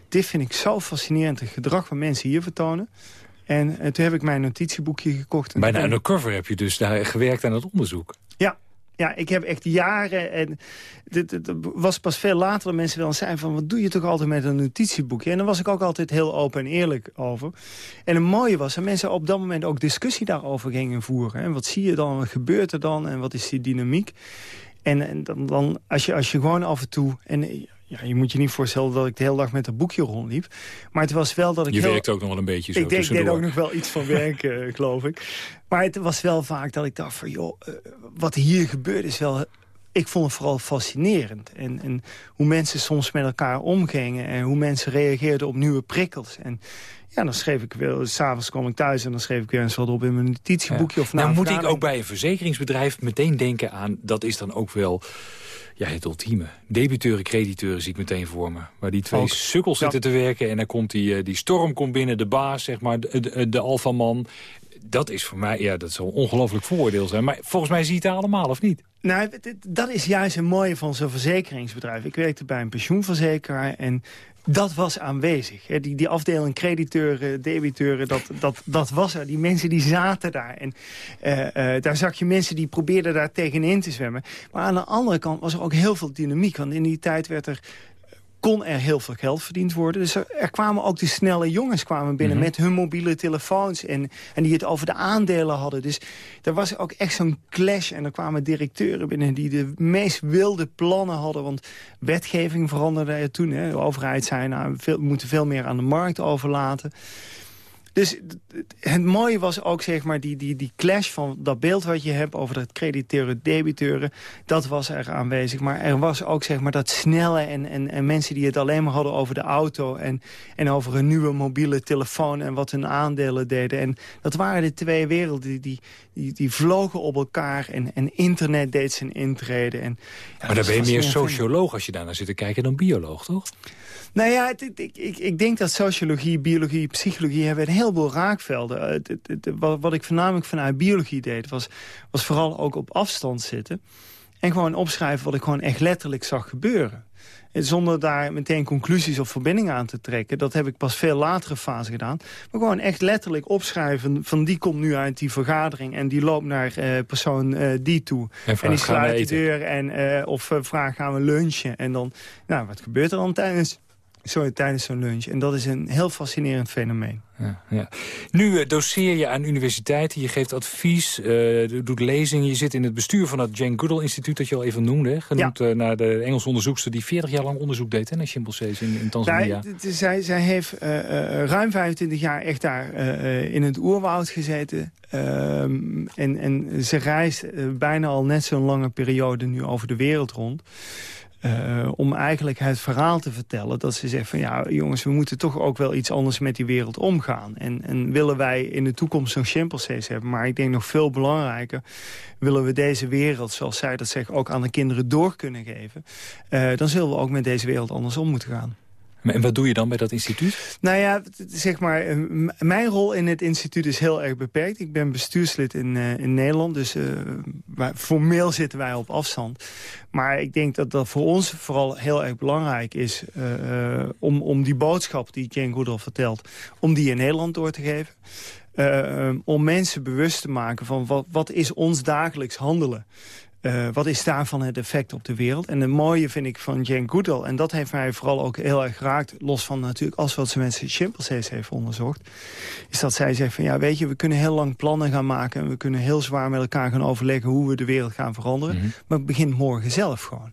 Dit vind ik zo fascinerend, het gedrag van mensen hier vertonen. En toen heb ik mijn notitieboekje gekocht. Bijna een undercover heb je dus daar gewerkt aan het onderzoek. Ja, ja, ik heb echt jaren... En het was pas veel later dat mensen wel zeiden van... wat doe je toch altijd met een notitieboekje? En daar was ik ook altijd heel open en eerlijk over. En het mooie was dat mensen op dat moment ook discussie daarover gingen voeren. En wat zie je dan? Wat gebeurt er dan? En wat is die dynamiek? En, en dan, dan, als, je, als je gewoon af en toe... ja, je moet je niet voorstellen dat ik de hele dag met een boekje rondliep. Maar het was wel dat ik... Je werkt ook nog wel een beetje zo Ik denk, deed ook nog wel iets van werk, uh, geloof ik. Maar het was wel vaak dat ik dacht van... joh, uh, wat hier gebeurt is wel... Ik vond het vooral fascinerend. En, en hoe mensen soms met elkaar omgingen. En hoe mensen reageerden op nieuwe prikkels. En ja, dan schreef ik weer, s'avonds kwam ik thuis en dan schreef ik weer eens wat op in mijn notitieboekje. Of nou moet ik ook bij een verzekeringsbedrijf meteen denken aan, dat is dan ook wel ja, het ultieme. Debiteuren, crediteuren zie ik meteen voor me. Waar die twee sukkels zitten te werken en dan komt die, eh, die storm komt binnen, de baas, zeg maar, de, de, de alfaman. Dat is voor mij, ja, dat zal een ongelooflijk voordeel zijn. Maar volgens mij zie je het allemaal, of niet? Nou, dat is juist een mooie van zo'n verzekeringsbedrijf. Ik werkte bij een pensioenverzekeraar en dat was aanwezig. Die, die afdeling crediteuren, debiteuren, dat, dat, dat was er. Die mensen die zaten daar. En uh, uh, daar zag je mensen die probeerden daar tegenin te zwemmen. Maar aan de andere kant was er ook heel veel dynamiek. Want in die tijd werd er kon er heel veel geld verdiend worden. Dus er, kwamen ook de snelle jongens kwamen binnen mhm. met hun mobiele telefoons... En, en die het over de aandelen hadden. Dus er was ook echt zo'n clash. En er kwamen directeuren binnen die de meest wilde plannen hadden. Want wetgeving veranderde er toen. Hè. De overheid zei, nou, we moeten veel meer aan de markt overlaten. Dus het mooie was ook zeg maar die, die, die clash van dat beeld wat je hebt... over dat crediteuren, debiteuren, dat was er aanwezig. Maar er was ook zeg maar dat snelle en, en, en mensen die het alleen maar hadden over de auto... En, en over een nieuwe mobiele telefoon en wat hun aandelen deden. En dat waren de twee werelden die, die, die, die vlogen op elkaar. En, en internet deed zijn intrede. En, ja, maar dan ben je meer socioloog als je daarnaar zit te kijken dan bioloog, toch? Nou ja, ik, ik, ik, denk dat sociologie, biologie, psychologie hebben een heleboel raakvelden. Uh, wat ik voornamelijk vanuit biologie deed, was, was vooral ook op afstand zitten. En gewoon opschrijven wat ik gewoon echt letterlijk zag gebeuren. Zonder daar meteen conclusies of verbindingen aan te trekken. Dat heb ik pas veel latere fase gedaan. Maar gewoon echt letterlijk opschrijven van die komt nu uit die vergadering... en die loopt naar uh, persoon uh, die toe. En, en die sluit de deur en, uh, of vraag gaan we lunchen. En dan, nou, wat gebeurt er dan tijdens Sorry, tijdens zo'n lunch. En dat is een heel fascinerend fenomeen. Ja, ja. Nu uh, doseer je aan universiteiten, je geeft advies, uh, doet lezingen. Je zit in het bestuur van het Jane Goodall Instituut dat je al even noemde. Genoemd ja. uh, naar de Engelse onderzoekster die 40 jaar lang onderzoek deed hè, naar chimpansees in, in Tanzania. Zij, zij, zij heeft ruim 25 jaar echt daar in het oerwoud gezeten. Ehm, en, en ze reist bijna al net zo'n lange periode nu over de wereld rond. Uh, om eigenlijk het verhaal te vertellen. Dat ze zegt van ja jongens, we moeten toch ook wel iets anders met die wereld omgaan. En, en willen wij in de toekomst zo'n chimpansees hebben. Maar ik denk nog veel belangrijker. Willen we deze wereld, zoals zij dat zegt, ook aan de kinderen door kunnen geven. Uh, dan zullen we ook met deze wereld anders om moeten gaan. En wat doe je dan bij dat instituut? Nou ja, zeg maar, eh, mijn rol in het instituut is heel erg beperkt. Ik ben bestuurslid in, uh, in Nederland, dus uh, formeel zitten wij op afstand. Maar ik denk dat dat voor ons vooral heel erg belangrijk is... Om, om die boodschap die Jane Goodall vertelt, om die in Nederland door te geven. Om mensen bewust te maken van wat, wat is ons dagelijks handelen. Uh, wat is daarvan het effect op de wereld? En het mooie vind ik van Jane Goodall... en dat heeft mij vooral ook heel erg geraakt... los van natuurlijk als wat ze met chimpansees heeft onderzocht... is dat zij zegt van ja, weet je, we kunnen heel lang plannen gaan maken... en we kunnen heel zwaar met elkaar gaan overleggen... hoe we de wereld gaan veranderen. Mhm. Maar het begint morgen zelf gewoon.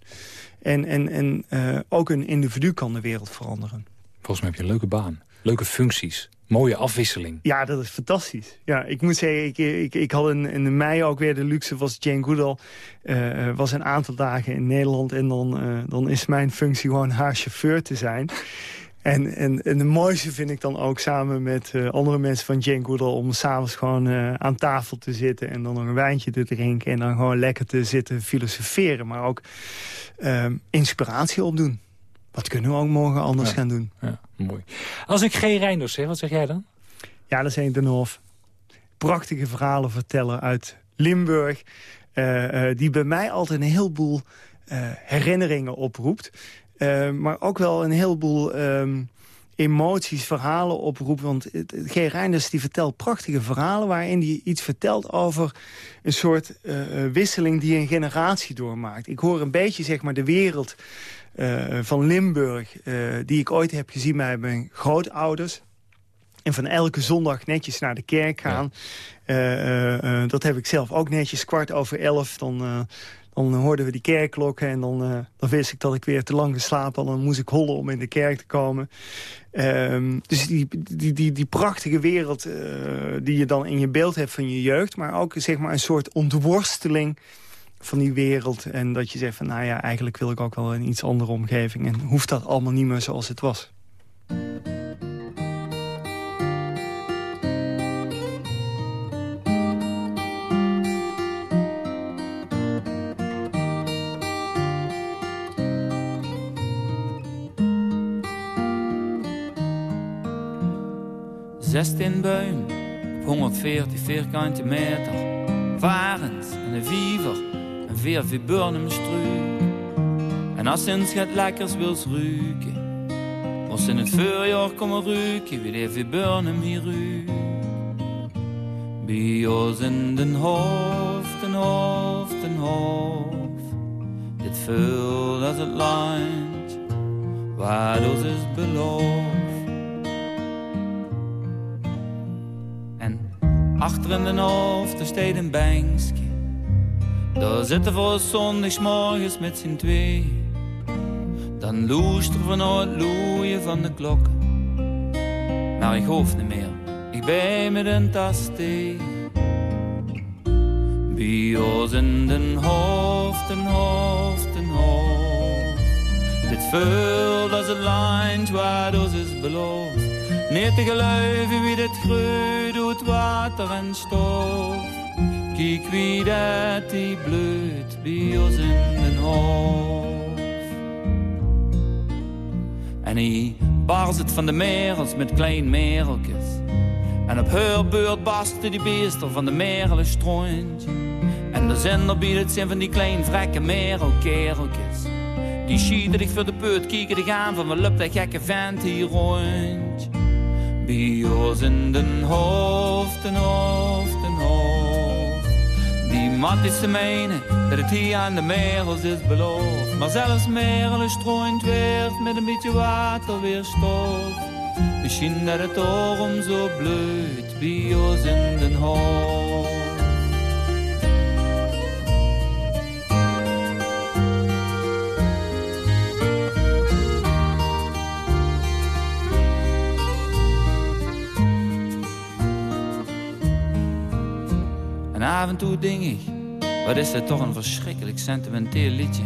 En, en, en uh, ook een individu kan de wereld veranderen. Volgens mij heb je een leuke baan. Leuke functies. Mooie afwisseling. Ja, dat is fantastisch. Ja, ik moet zeggen, ik, ik, ik had in, in mei ook weer de luxe, was Jane Goodall. Uh, was een aantal dagen in Nederland en dan, uh, dan is mijn functie gewoon haar chauffeur te zijn. En, en, en de mooiste vind ik dan ook samen met uh, andere mensen van Jane Goodall... om s'avonds gewoon uh, aan tafel te zitten en dan nog een wijntje te drinken... en dan gewoon lekker te zitten filosoferen, maar ook uh, inspiratie opdoen. Wat kunnen we ook morgen anders ja. gaan doen? Ja, mooi. Als ik geen Reinders zeg, wat zeg jij dan? Ja, dat een Den Hof. Prachtige verhalen vertellen uit Limburg. Uh, uh, die bij mij altijd een heleboel uh, herinneringen oproept. maar ook wel een heleboel um, emoties, verhalen oproept. Want G. Reinders die vertelt prachtige verhalen... waarin hij iets vertelt over een soort uh, wisseling die een generatie doormaakt. Ik hoor een beetje zeg maar, de wereld uh, van Limburg... Uh, die ik ooit heb gezien bij mijn grootouders... En van elke zondag netjes naar de kerk gaan. Ja. dat heb ik zelf ook netjes. Kwart over elf, dan dan hoorden we die kerkklokken en dan, uh, dan wist ik dat ik weer te lang geslapen had. Dan moest ik hollen om in de kerk te komen. Um, dus die, die, die, die prachtige wereld uh, die je dan in je beeld hebt van je jeugd... maar ook zeg maar, een soort ontworsteling van die wereld. En dat je zegt van, nou ja, eigenlijk wil ik ook wel een iets andere omgeving. En hoeft dat allemaal niet meer zoals het was. 16 buim op 140 vierkante meter. Varend en een viever en veer struik. En als sinds het lekkers wils ruiken, was in het voorjaar komen ruiken wie de viburnum hier ruikt. Bij ons in den hoofd, en hoofd, en hoofd. Dit voelt als het lijnt, waar ons is beloofd. Achter in de hoofd, er staat een bankje. Daar zitten voor zondagsmorgens met z'n twee. Dan loester van het loeien van de klokken. Maar ik hoef niet meer, ik ben met een tas thee. Bij ons in den hoofd, een hoofd, een hoofd. Dit vult als het lijntje waar ons is beloofd. Niet te geloven wie dit groeit doet water en stof. Kijk wie dat die bloed bij ons in den hoofd. En hij bars het van de merels met klein mereltjes. En op haar beurt barstte die beester van de merelen stroontje. En de zender biedt het zijn van die klein vrekke merelkereltjes. Die schieten dich voor de put, kieken dich aan van wat loopt dat gekke vent hier rond. Bij ons in den hoofd, en hoofd. Die mat is te menen dat het hier aan de merels is beloofd. Maar zelfs merelen strooit weer met een beetje water weer stof. Misschien dat het daarom zo bloeit bij ons in den hoofd. af en toe denk ik, wat is dat toch een verschrikkelijk sentimenteel liedje.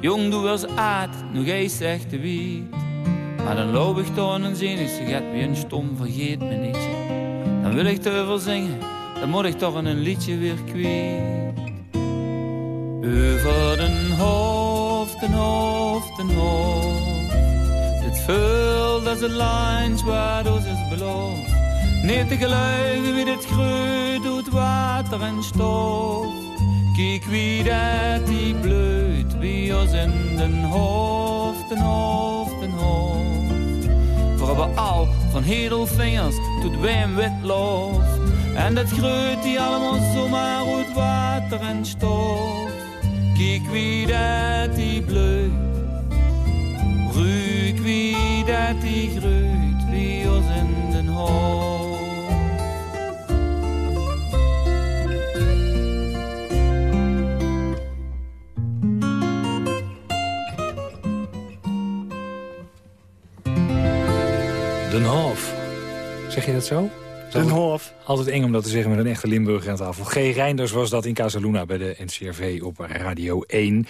Jong doe als aard, nog eens zegt de. Maar dan loop ik door een zin, gaat wie een stom vergeet me nietje. Dan wil ik te veel zingen, dan moet ik toch een liedje weer kwijt. Over den hoofd, en hoofd, en hoofd. Dit vult als een lijns waar ons is beloofd. Niet te geluiden wie dit groeit doet water en stof. Kijk wie dat die bloeit bij ons in den hoofd, en hoofd, en hoofd. We al van hedelvingers tot wim witlof. En dat groeit die allemaal zomaar uit water en stof. Kijk wie dat die bloeit. Ruik wie dat die groeit Zeg je dat zo? Den Hof. Altijd eng om dat te zeggen met een echte Limburger aan tafel. G. Reinders was dat in Casaluna bij de NCRV op Radio 1.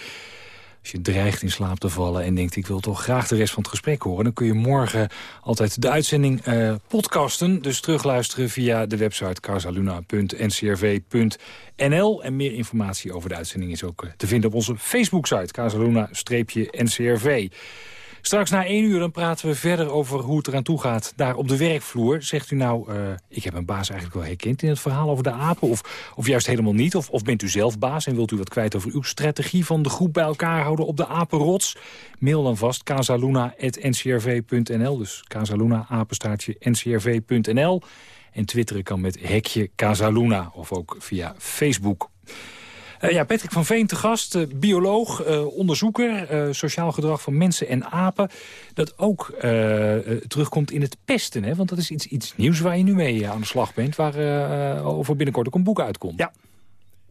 Als je dreigt in slaap te vallen en denkt... ik wil toch graag de rest van het gesprek horen... dan kun je morgen altijd de uitzending uh, podcasten. Dus terugluisteren via de website casaluna.ncrv.nl. En meer informatie over de uitzending is ook eh, te vinden op onze Facebook-site... casaluna-ncrv. Straks na één uur dan praten we verder over hoe het eraan toe gaat daar op de werkvloer. Zegt u nou, uh, ik heb een baas eigenlijk wel herkend in het verhaal over de apen? Of, of juist helemaal niet? Of, of bent u zelf baas en wilt u wat kwijt over uw strategie van de groep bij elkaar houden op de apenrots? Mail dan vast casaluna.ncrv.nl. Dus casaluna, apenstaartje, ncrv.nl. En twitteren kan met hekje Casaluna of ook via Facebook. Uh, ja, Patrick van Veen te gast, uh, bioloog, uh, onderzoeker... sociaal gedrag van mensen en apen... dat ook terugkomt in het pesten. Hè? Want dat is iets, iets nieuws waar je nu mee aan de slag bent... waar over binnenkort ook een boek uitkomt. Ja,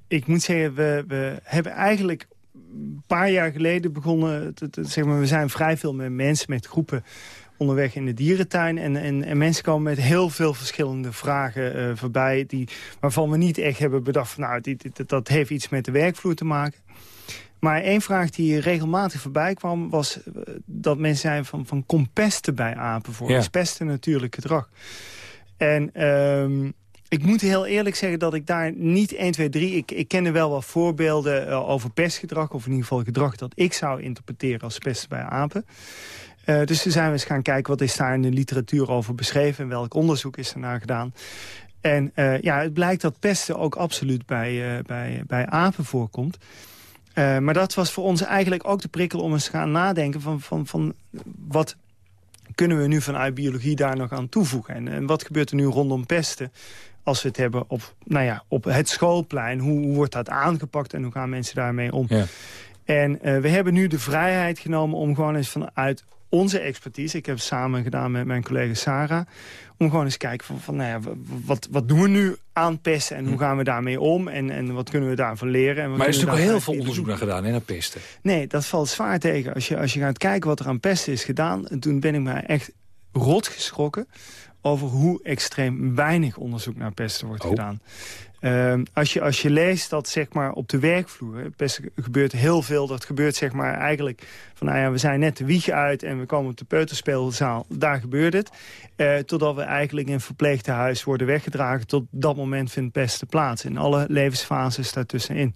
ik moet zeggen, we, we hebben eigenlijk een paar jaar geleden begonnen... Te, te, zeg maar, we zijn vrij veel met mensen, met groepen onderweg in de dierentuin. En, en, en mensen komen met heel veel verschillende vragen uh, voorbij... Die, waarvan we niet echt hebben bedacht... Van, nou, dit, dat heeft iets met de werkvloer te maken. Maar één vraag die regelmatig voorbij kwam... was eh, dat mensen zeiden van, van kom pesten bij apen voor. Ja. Is pesten natuurlijk gedrag. En... Um, ik moet heel eerlijk zeggen dat ik daar niet 1, 2, 3... Ik, ik ken er wel wat voorbeelden uh, over pestgedrag... of in ieder geval gedrag dat ik zou interpreteren als pesten bij apen. Uh, dus toen zijn we eens gaan kijken wat is daar in de literatuur over beschreven... en welk onderzoek is er naar gedaan. En uh, ja, het blijkt dat pesten ook absoluut bij, uh, bij, bij apen voorkomt. maar dat was voor ons eigenlijk ook de prikkel om eens te gaan nadenken... van, van, van wat kunnen we nu vanuit biologie daar nog aan toevoegen? En, en wat gebeurt er nu rondom pesten? als we het hebben op, nou ja, op het schoolplein. Hoe, hoe wordt dat aangepakt en hoe gaan mensen daarmee om? Ja. En uh, we hebben nu de vrijheid genomen om gewoon eens vanuit onze expertise. Ik heb het samen gedaan met mijn collega Sarah. Om gewoon eens te kijken van, van nou ja, wat, wat doen we nu aan pesten en hoe hm. gaan we daarmee om en, en wat kunnen we daarvan leren. En maar er is natuurlijk heel veel onderzoek naar gedaan, hè, naar pesten. Nee, dat valt zwaar tegen. Als je, als je gaat kijken wat er aan pesten is gedaan, en toen ben ik mij echt rot geschrokken over hoe extreem weinig onderzoek naar pesten wordt oh. gedaan. Uh, als, je, als je leest dat zeg maar, op de werkvloer, best gebeurt heel veel. Dat gebeurt zeg maar, eigenlijk van, nou ja, we zijn net de wieg uit en we komen op de peuterspeelzaal. Daar gebeurt het. Uh, totdat we eigenlijk in een verpleegtehuis worden weggedragen. Tot dat moment vindt pesten plaats. In alle levensfases daartussenin.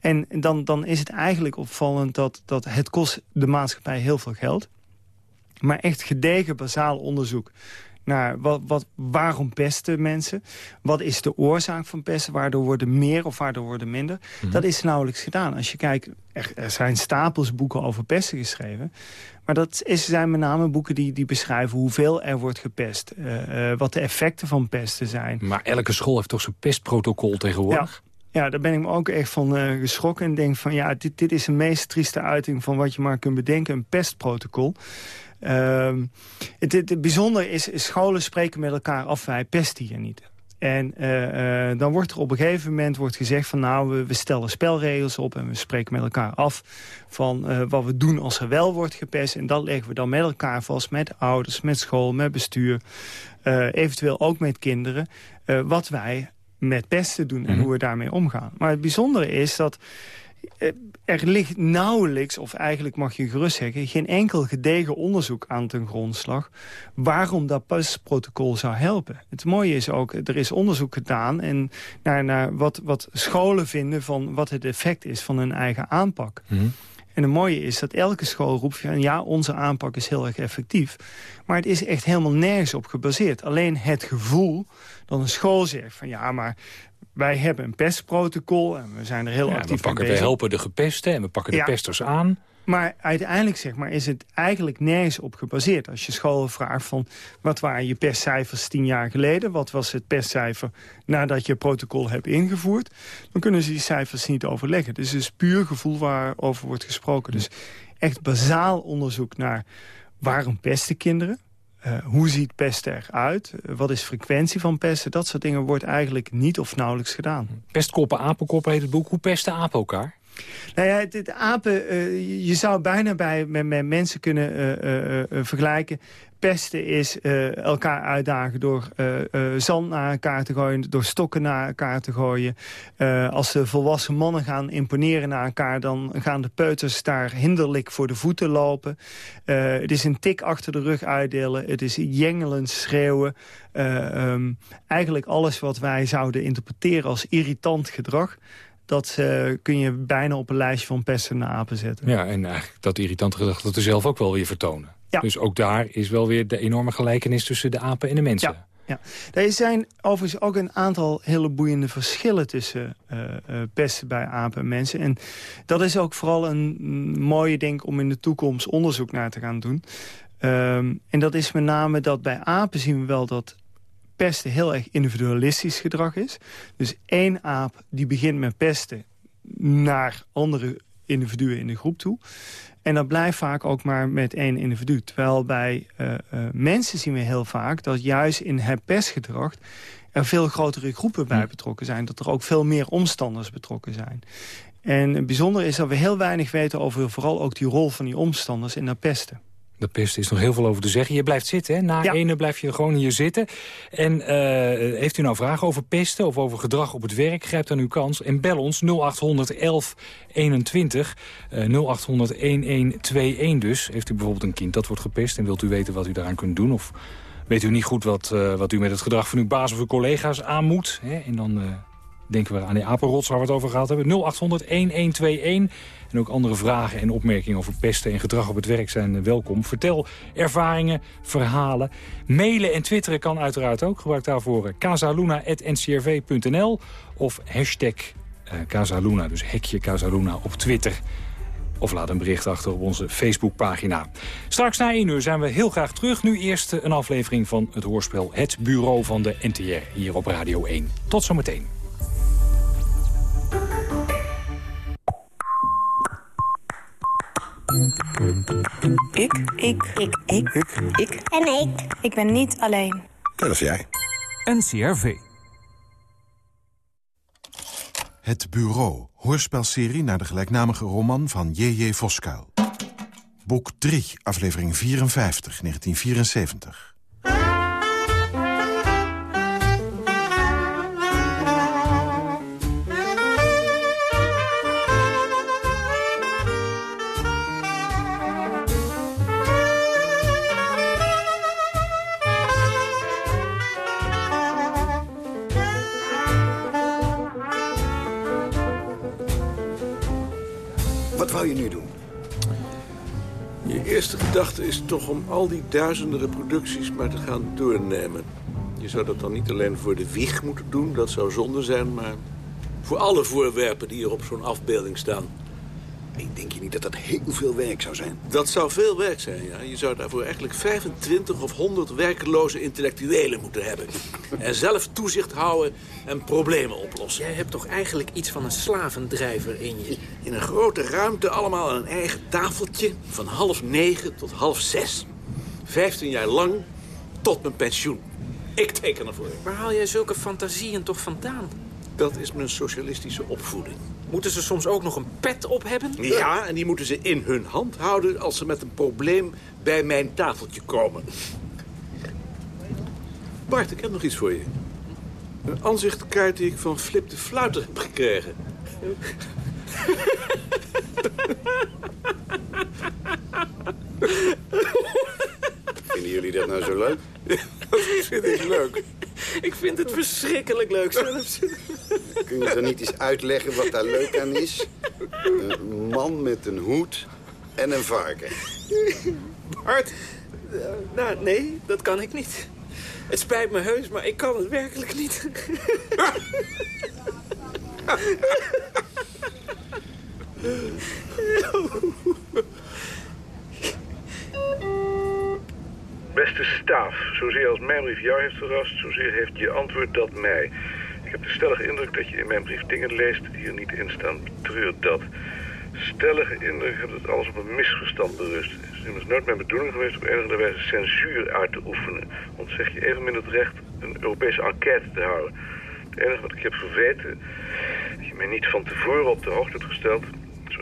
En dan, dan is het eigenlijk opvallend dat, dat het kost de maatschappij heel veel geld. Maar echt gedegen bazaal onderzoek naar wat, wat, waarom pesten mensen? Wat is de oorzaak van pesten? Waardoor worden meer of waardoor worden minder? Mhm. Dat is nauwelijks gedaan. Als je kijkt, er, er, zijn stapels boeken over pesten geschreven. Maar dat is, zijn met name boeken die, die beschrijven hoeveel er wordt gepest. Uh, uh, wat de effecten van pesten zijn. Maar elke school heeft toch zijn pestprotocol tegenwoordig? Ja. Ja, daar ben ik me ook echt van uh, geschrokken. En denk van, ja, dit, dit is de meest trieste uiting van wat je maar kunt bedenken. Een pestprotocol. Uh, het, het, bijzondere is, scholen spreken met elkaar af, wij pesten hier niet. En uh, uh, dan wordt er op een gegeven moment wordt gezegd van nou, we, we, stellen spelregels op en we spreken met elkaar af van uh, wat we doen als er wel wordt gepest. En dat leggen we dan met elkaar vast, met ouders, met school, met bestuur, eventueel ook met kinderen, wat wij met pesten doen en mhm. hoe we daarmee omgaan. Maar het bijzondere is dat eh, er ligt nauwelijks, of eigenlijk mag je gerust zeggen... geen enkel gedegen onderzoek aan ten grondslag... waarom dat pasprotocol zou helpen. Het mooie is ook, er is onderzoek gedaan... En naar, naar wat, wat scholen vinden van wat het effect is van hun eigen aanpak. Mhm. En het mooie is dat elke school roept van... ja, onze aanpak is heel erg effectief. Maar het is echt helemaal nergens op gebaseerd. Alleen het gevoel dat een school zegt van... ja, maar wij hebben een pestprotocol en we zijn er heel actief we pakken, We helpen de gepesten en we pakken de pesters aan. Maar uiteindelijk zeg maar, is het eigenlijk nergens op gebaseerd. Als je scholen vraagt van wat waren je pestcijfers tien jaar geleden... wat was het pestcijfer nadat je protocol hebt ingevoerd... dan kunnen ze die cijfers niet overleggen. Dus het is puur gevoel waarover wordt gesproken. Dus echt bazaal onderzoek naar waarom pesten kinderen... Uh, hoe ziet pesten eruit? Wat is frequentie van pesten? Dat soort dingen wordt eigenlijk niet of nauwelijks gedaan. Pestkoppen, apenkoppen heet het boek. Hoe pesten apen elkaar? Nou ja, het, apen, uh, je zou bijna bij, met, met mensen kunnen vergelijken. Pesten is elkaar uitdagen door zand naar elkaar te gooien, door stokken naar elkaar te gooien. als de volwassen mannen gaan imponeren naar elkaar, dan gaan de peuters daar hinderlijk voor de voeten lopen. het is een tik achter de rug uitdelen, het is jengelend schreeuwen. Um, eigenlijk alles wat wij zouden interpreteren als irritant gedrag dat kun je bijna op een lijstje van pestende apen zetten. Ja, en eigenlijk dat irritante gedachte zelf ook wel weer vertonen. Ja. Dus ook daar is wel weer de enorme gelijkenis tussen de apen en de mensen. Ja. Ja. Er zijn overigens ook een aantal hele boeiende verschillen tussen uh, pesten bij apen en mensen. En dat is ook vooral een mooie denk om in de toekomst onderzoek naar te gaan doen. Um, en dat is met name dat bij apen zien we wel dat pesten heel erg individualistisch gedrag is. Dus één aap die begint met pesten naar andere individuen in de groep toe. En dat blijft vaak ook maar met één individu. Terwijl bij uh, uh, mensen zien we heel vaak dat juist in het pestgedrag... er veel grotere groepen bij betrokken zijn. Dat er ook veel meer omstanders betrokken zijn. En het bijzondere is dat we heel weinig weten over vooral ook die rol van die omstanders in dat pesten. De pest is nog heel veel over te zeggen. Je blijft zitten, hè? Na ja. ene blijf je gewoon hier zitten. En uh, heeft u nou vragen over pesten of over gedrag op het werk... grijp dan uw kans en bel ons 0800 1121. Uh, 0800 1121 dus. Heeft u bijvoorbeeld een kind dat wordt gepest... en wilt u weten wat u daaraan kunt doen... of weet u niet goed wat, uh, wat u met het gedrag van uw baas of uw collega's aan moet... Hè? en dan denken we aan die apenrots waar we het over gehad hebben. 0800 1121. En ook andere vragen en opmerkingen over pesten en gedrag op het werk zijn eh, welkom. Vertel ervaringen, verhalen. Mailen en twitteren kan uiteraard ook. Gebruik daarvoor eh, casaluna.ncrv.nl of hashtag uh, Casaluna, dus hekje Casaluna op Twitter. Of laat een bericht achter op onze Facebookpagina. Straks na 1 uur zijn we heel graag terug. Nu eerst een aflevering van het hoorspel Het Bureau van de NTR hier op Radio 1. Tot zometeen. Ik. Ik. Ik. Ik. Ik. Ik. En ik. Ik ben niet alleen. Dat is jij. NCRV. Het Bureau. Hoorspelserie naar de gelijknamige roman van J.J. Voskuil. Boek 3, aflevering 54, 1974. Eerste gedachte is toch om al die duizenden reproducties maar te gaan doornemen. Je zou dat dan niet alleen voor de wieg moeten doen, dat zou zonde zijn, maar voor alle voorwerpen die er op zo'n afbeelding staan. Ik denk je niet dat dat heel veel werk zou zijn? Dat zou veel werk zijn, ja. Je zou daarvoor eigenlijk 25 of 100 werkeloze intellectuelen moeten hebben. en zelf toezicht houden en problemen oplossen. Jij hebt toch eigenlijk iets van een slavendrijver in je? In een grote ruimte allemaal aan een eigen tafeltje. Van half negen tot half zes. Vijftien jaar lang tot mijn pensioen. Ik teken ervoor. Waar haal jij zulke fantasieën toch vandaan? Dat is mijn socialistische opvoeding. Moeten ze soms ook nog een pet op hebben? Ja, en die moeten ze in hun hand houden als ze met een probleem bij mijn tafeltje komen. Bart, ik heb nog iets voor je. Een aanzichtkaart die ik van Flip de Fluiter heb gekregen. Vinden jullie dat nou zo leuk? dat vind ik leuk. Ik vind het verschrikkelijk leuk zelfs. Kun je dan niet eens uitleggen wat daar leuk aan is? Een man met een hoed en een varken. Bart, nou, nee, dat kan ik niet. Het spijt me heus, maar ik kan het werkelijk niet. Beste staaf, zozeer als mijn brief jou heeft verrast, zozeer heeft je antwoord dat mij. Ik heb de stellige indruk dat je in mijn brief dingen leest die er niet in staan. Treur dat. Stellige indruk dat het alles op een misverstand berust. Het is immers nooit mijn bedoeling geweest op enige wijze censuur uit te oefenen. Want zeg je evenmin het recht een Europese enquête te houden. Het enige wat ik heb verweten, dat je mij niet van tevoren op de hoogte hebt gesteld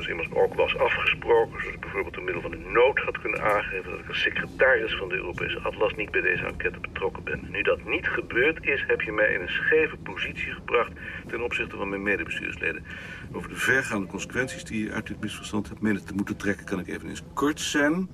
zoals immers ook was afgesproken... zodat ik bijvoorbeeld door middel van een nood had kunnen aangeven... dat ik als secretaris van de Europese Atlas niet bij deze enquête betrokken ben. Nu dat niet gebeurd is, heb je mij in een scheve positie gebracht... ten opzichte van mijn medebestuursleden. Over de vergaande consequenties die je uit dit misverstand hebt menen te moeten trekken... kan ik even eens kort zijn...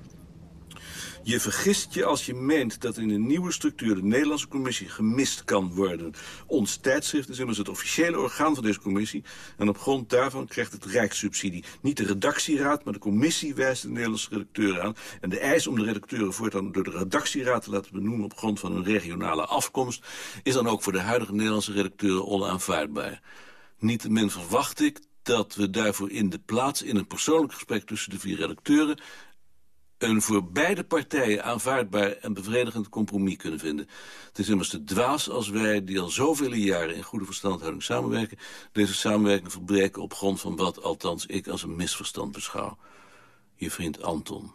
Je vergist je als je meent dat in een nieuwe structuur... de Nederlandse commissie gemist kan worden. Ons tijdschrift is immers het officiële orgaan van deze commissie... en op grond daarvan krijgt het rijkssubsidie. Niet de redactieraad, maar de commissie wijst de Nederlandse redacteur aan. En de eis om de redacteuren voortaan door de redactieraad te laten benoemen... op grond van hun regionale afkomst... is dan ook voor de huidige Nederlandse redacteuren onaanvaardbaar. Niettemin verwacht ik dat we daarvoor in de plaats... in een persoonlijk gesprek tussen de vier redacteuren een voor beide partijen aanvaardbaar en bevredigend compromis kunnen vinden. Het is immers te dwaas als wij, die al zoveel jaren in goede verstandhouding samenwerken, deze samenwerking verbreken op grond van wat althans ik als een misverstand beschouw. Je vriend Anton.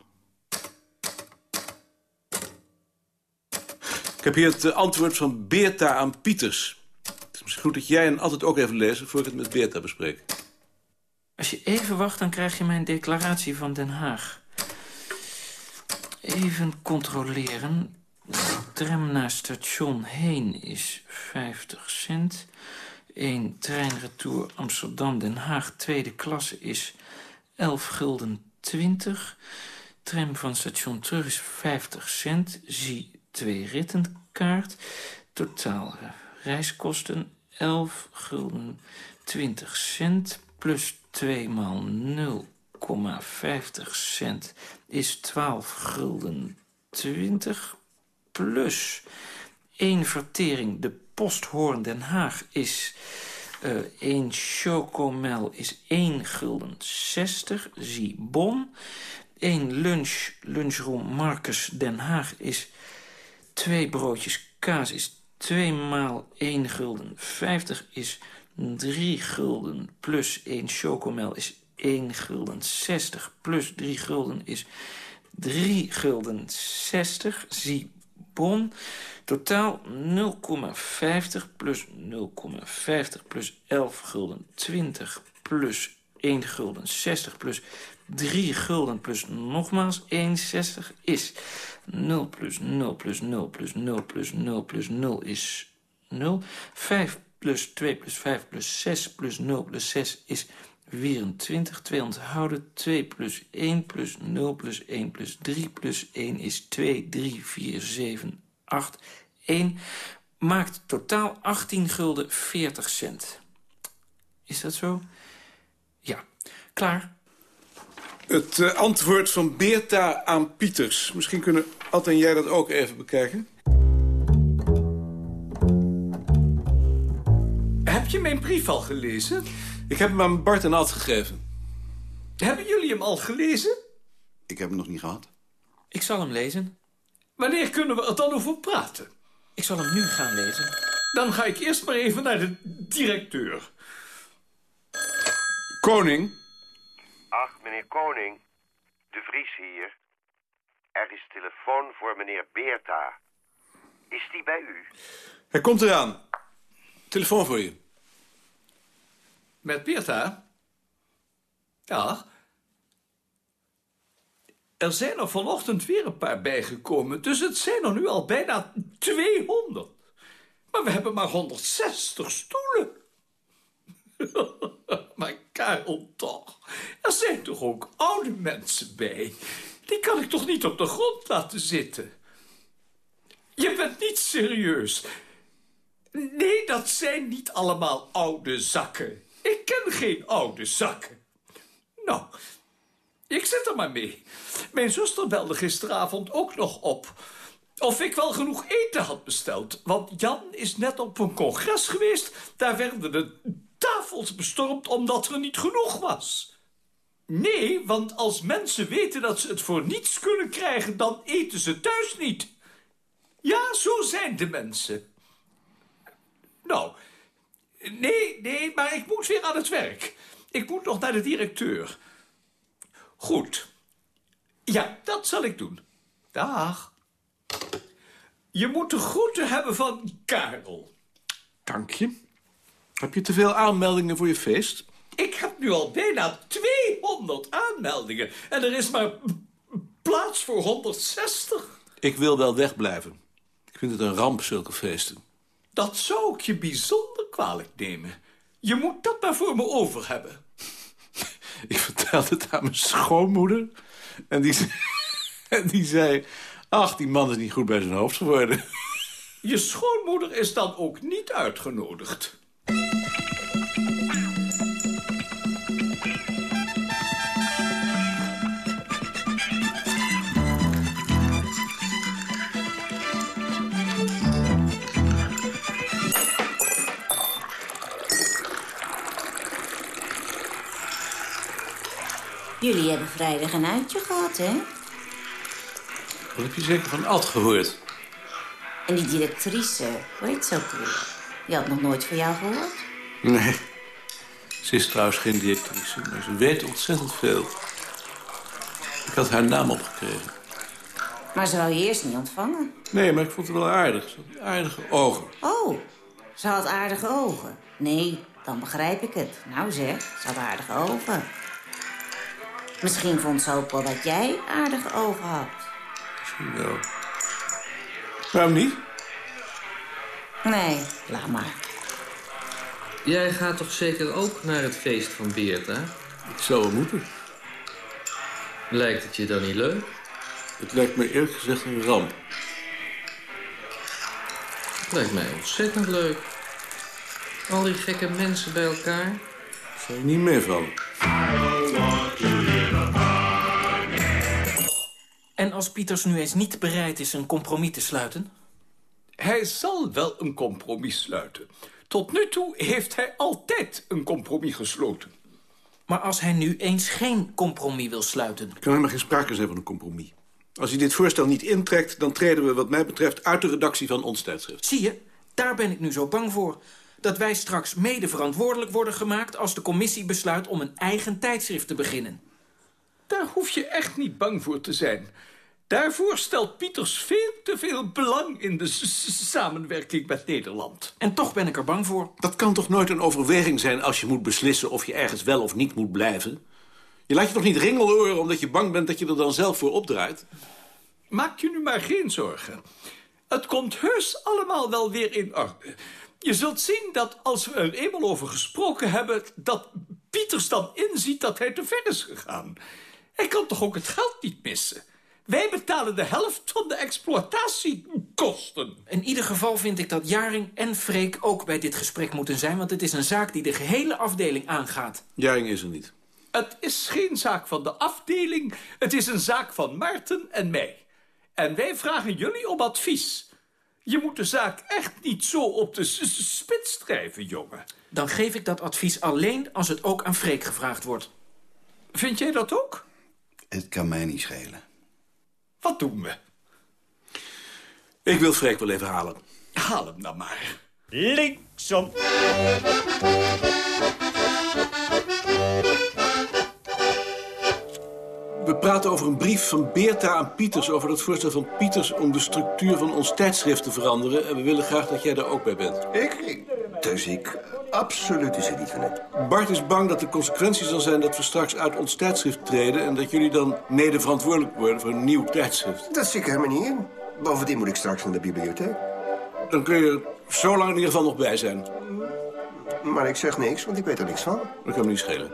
Ik heb hier het eh, antwoord van Beerta aan Pieters. Het is misschien goed dat jij en altijd ook even lezen voor ik het met Beerta bespreek. Als je even wacht, dan krijg je mijn declaratie van Den Haag. Even controleren. De tram naar station heen is 50 cent. Eén treinretour Amsterdam-Den Haag tweede klasse is 11 gulden 20. Tram van station terug is 50 cent. Zie twee rittenkaart. Totaal reiskosten 11 gulden 20 cent plus 2 maal 0 50 cent is 12 gulden 20 plus 1 vertering. De posthoorn Den Haag is uh, 1 chocomel is 1 gulden 60. Zie bon. 1 lunch, lunchroom Marcus Den Haag is 2 broodjes kaas is 2 maal 1 gulden 50 is 3 gulden plus 1 chocomel is 1 gulden 60 plus 3 gulden is 3 gulden 60. Zie bon. Totaal 0,50 plus 0,50 plus 11 gulden 20 plus 1 gulden 60 plus 3 gulden plus nogmaals 1,60 is 0 plus 0 plus 0 plus 0 plus 0 plus 0 is 0. 5 plus 2 plus 5 plus 6 plus 0 plus 6 is 24, 2 onthouden, 2 plus 1 plus 0 plus 1 plus 3 plus 1 is 2, 3, 4, 7, 8, 1. Maakt totaal 18 gulden 40 cent. Is dat zo? Ja. Klaar? Het uh, antwoord van Beerta aan Pieters. Misschien kunnen Ad en jij dat ook even bekijken. Heb je mijn brief al gelezen? Ik heb hem aan Bart en Ad gegeven. Hebben jullie hem al gelezen? Ik heb hem nog niet gehad. Ik zal hem lezen. Wanneer kunnen we er dan over praten? Ik zal hem nu gaan lezen. Dan ga ik eerst maar even naar de directeur. Koning? Ach, meneer Koning. De Vries hier. Er is telefoon voor meneer Beerta. Is die bij u? Hij komt eraan. Telefoon voor je. Met Beerta? Ja. Er zijn er vanochtend weer een paar bijgekomen, dus het zijn er nu al bijna 200. Maar we hebben maar 160 stoelen. maar Karel toch, er zijn toch ook oude mensen bij? Die kan ik toch niet op de grond laten zitten? Je bent niet serieus. Nee, dat zijn niet allemaal oude zakken. Ik ken geen oude zakken. Nou, ik zit er maar mee. Mijn zuster belde gisteravond ook nog op. Of ik wel genoeg eten had besteld. Want Jan is net op een congres geweest. Daar werden de tafels bestormd omdat er niet genoeg was. Nee, want als mensen weten dat ze het voor niets kunnen krijgen... dan eten ze thuis niet. Ja, zo zijn de mensen. Nou, Nee, nee, maar ik moet weer aan het werk. Ik moet nog naar de directeur. Goed. Ja, dat zal ik doen. Dag. Je moet de groeten hebben van Karel. Dank je. Heb je te veel aanmeldingen voor je feest? Ik heb nu al bijna 200 aanmeldingen. En er is maar plaats voor 160. Ik wil wel wegblijven. Ik vind het een ramp, zulke feesten. Dat zou ik je bijzonder kwalijk nemen. Je moet dat maar voor me over hebben. Ik vertelde het aan mijn schoonmoeder. En die, en die zei... Ach, die man is niet goed bij zijn hoofd geworden. Je schoonmoeder is dan ook niet uitgenodigd. Jullie hebben vrijdag een uitje gehad, hè? Wat heb je zeker van Ad gehoord? En die directrice, hoe heet ze ook weer? Die had nog nooit van jou gehoord? Nee. Ze is trouwens geen directrice, maar ze weet ontzettend veel. Ik had haar naam opgekregen. Maar ze wou je eerst niet ontvangen. Nee, maar ik vond het wel aardig. Ze had aardige ogen. Oh, ze had aardige ogen. Nee, dan begrijp ik het. Nou zeg, ze had aardige ogen. Misschien vond ze ook wel dat jij aardige ogen had. Misschien wel. Waarom niet? Nee, laat maar. Jij gaat toch zeker ook naar het feest van Beerta? Ik zou wel moeten. Lijkt het je dan niet leuk? Het lijkt me eerlijk gezegd een ramp. Het lijkt mij ontzettend leuk. Al die gekke mensen bij elkaar. Zou je niet meevallen? En als Pieters nu eens niet bereid is een compromis te sluiten? Hij zal wel een compromis sluiten. Tot nu toe heeft hij altijd een compromis gesloten. Maar als hij nu eens geen compromis wil sluiten... Er kan helemaal geen sprake zijn van een compromis. Als hij dit voorstel niet intrekt, dan treden we wat mij betreft uit de redactie van ons tijdschrift. Zie je, daar ben ik nu zo bang voor. Dat wij straks mede verantwoordelijk worden gemaakt... als de commissie besluit om een eigen tijdschrift te beginnen. Daar hoef je echt niet bang voor te zijn. Daarvoor stelt Pieters veel te veel belang in de samenwerking met Nederland. En toch ben ik er bang voor. Dat kan toch nooit een overweging zijn als je moet beslissen of je ergens wel of niet moet blijven? Je laat je toch niet ringeloren omdat je bang bent dat je er dan zelf voor opdraait? Maak je nu maar geen zorgen. Het komt heus allemaal wel weer in orde. Je zult zien dat als we er eenmaal over gesproken hebben... dat Pieters dan inziet dat hij te ver is gegaan. Hij kan toch ook het geld niet missen? Wij betalen de helft van de exploitatiekosten. In ieder geval vind ik dat Jaring en Freek ook bij dit gesprek moeten zijn... want het is een zaak die de gehele afdeling aangaat. Jaring is er niet. Het is geen zaak van de afdeling. Het is een zaak van Maarten en mij. En wij vragen jullie om advies. Je moet de zaak echt niet zo op de spits drijven, jongen. Dan geef ik dat advies alleen als het ook aan Freek gevraagd wordt. Vind jij dat ook? Het kan mij niet schelen. Wat doen we? Ik wil Freek wel even halen. Haal hem dan maar. Linksom. We praten over een brief van Beerta aan Pieters... over het voorstel van Pieters om de structuur van ons tijdschrift te veranderen. En we willen graag dat jij daar ook bij bent. Ik? Dus ik absoluut is er niet van het. Bart is bang dat de consequentie zal zijn dat we straks uit ons tijdschrift treden... en dat jullie dan mede verantwoordelijk worden voor een nieuw tijdschrift. Dat zie ik helemaal niet in. Bovendien moet ik straks naar de bibliotheek. Dan kun je er zo lang in ieder geval nog bij zijn. Maar ik zeg niks, want ik weet er niks van. Dat kan me niet schelen.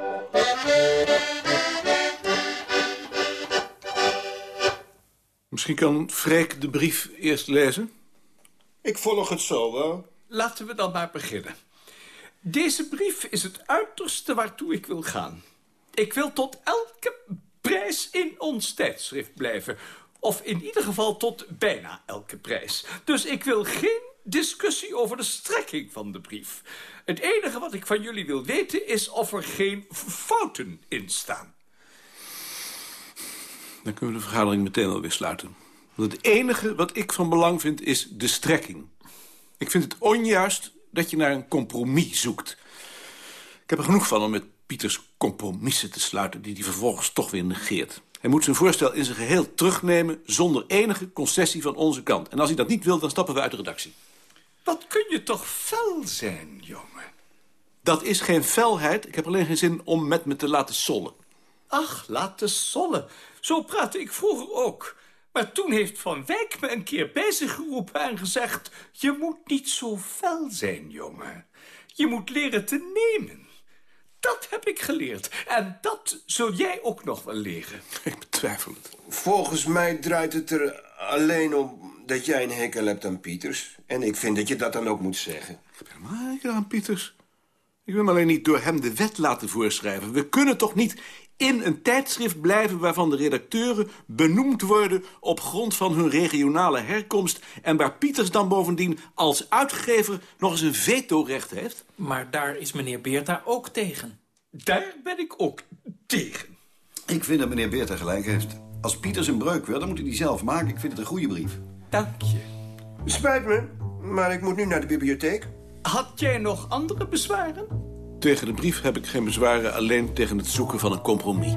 Misschien kan Freek de brief eerst lezen? Ik volg het zo wel. Laten we dan maar beginnen. Deze brief is het uiterste waartoe ik wil gaan. Ik wil tot elke prijs in ons tijdschrift blijven. Of in ieder geval tot bijna elke prijs. Dus ik wil geen discussie over de strekking van de brief. Het enige wat ik van jullie wil weten is of er geen fouten in staan. Dan kunnen we de vergadering meteen alweer sluiten. Want het enige wat ik van belang vind is de strekking. Ik vind het onjuist dat je naar een compromis zoekt. Ik heb er genoeg van om met Pieters compromissen te sluiten... die hij vervolgens toch weer negeert. Hij moet zijn voorstel in zijn geheel terugnemen... zonder enige concessie van onze kant. En als hij dat niet wil, dan stappen we uit de redactie. Wat kun je toch fel zijn, jongen? Dat is geen felheid. Ik heb alleen geen zin om met me te laten sollen. Ach, laten sollen. Zo praatte ik vroeger ook. Maar toen heeft Van Wijk me een keer bij zich geroepen en gezegd... je moet niet zo fel zijn, jongen. Je moet leren te nemen. Dat heb ik geleerd. En dat zul jij ook nog wel leren. Ik betwijfel het. Volgens mij draait het er Alleen omdat jij een hekel hebt aan Pieters. En ik vind dat je dat dan ook moet zeggen. Ik heb helemaal een hekel aan Pieters. Ik wil me alleen niet door hem de wet laten voorschrijven. We kunnen toch niet in een tijdschrift blijven... waarvan de redacteuren benoemd worden op grond van hun regionale herkomst... en waar Pieters dan bovendien als uitgever nog eens een vetorecht heeft? Maar daar is meneer Beerta ook tegen. Daar ben ik ook tegen. Ik vind dat meneer Beerta gelijk heeft. Als Pieters een breuk wil, dan moet hij die zelf maken. Ik vind het een goede brief. Dank je. Spijt me, maar ik moet nu naar de bibliotheek. Had jij nog andere bezwaren? Tegen de brief heb ik geen bezwaren, alleen tegen het zoeken van een compromis.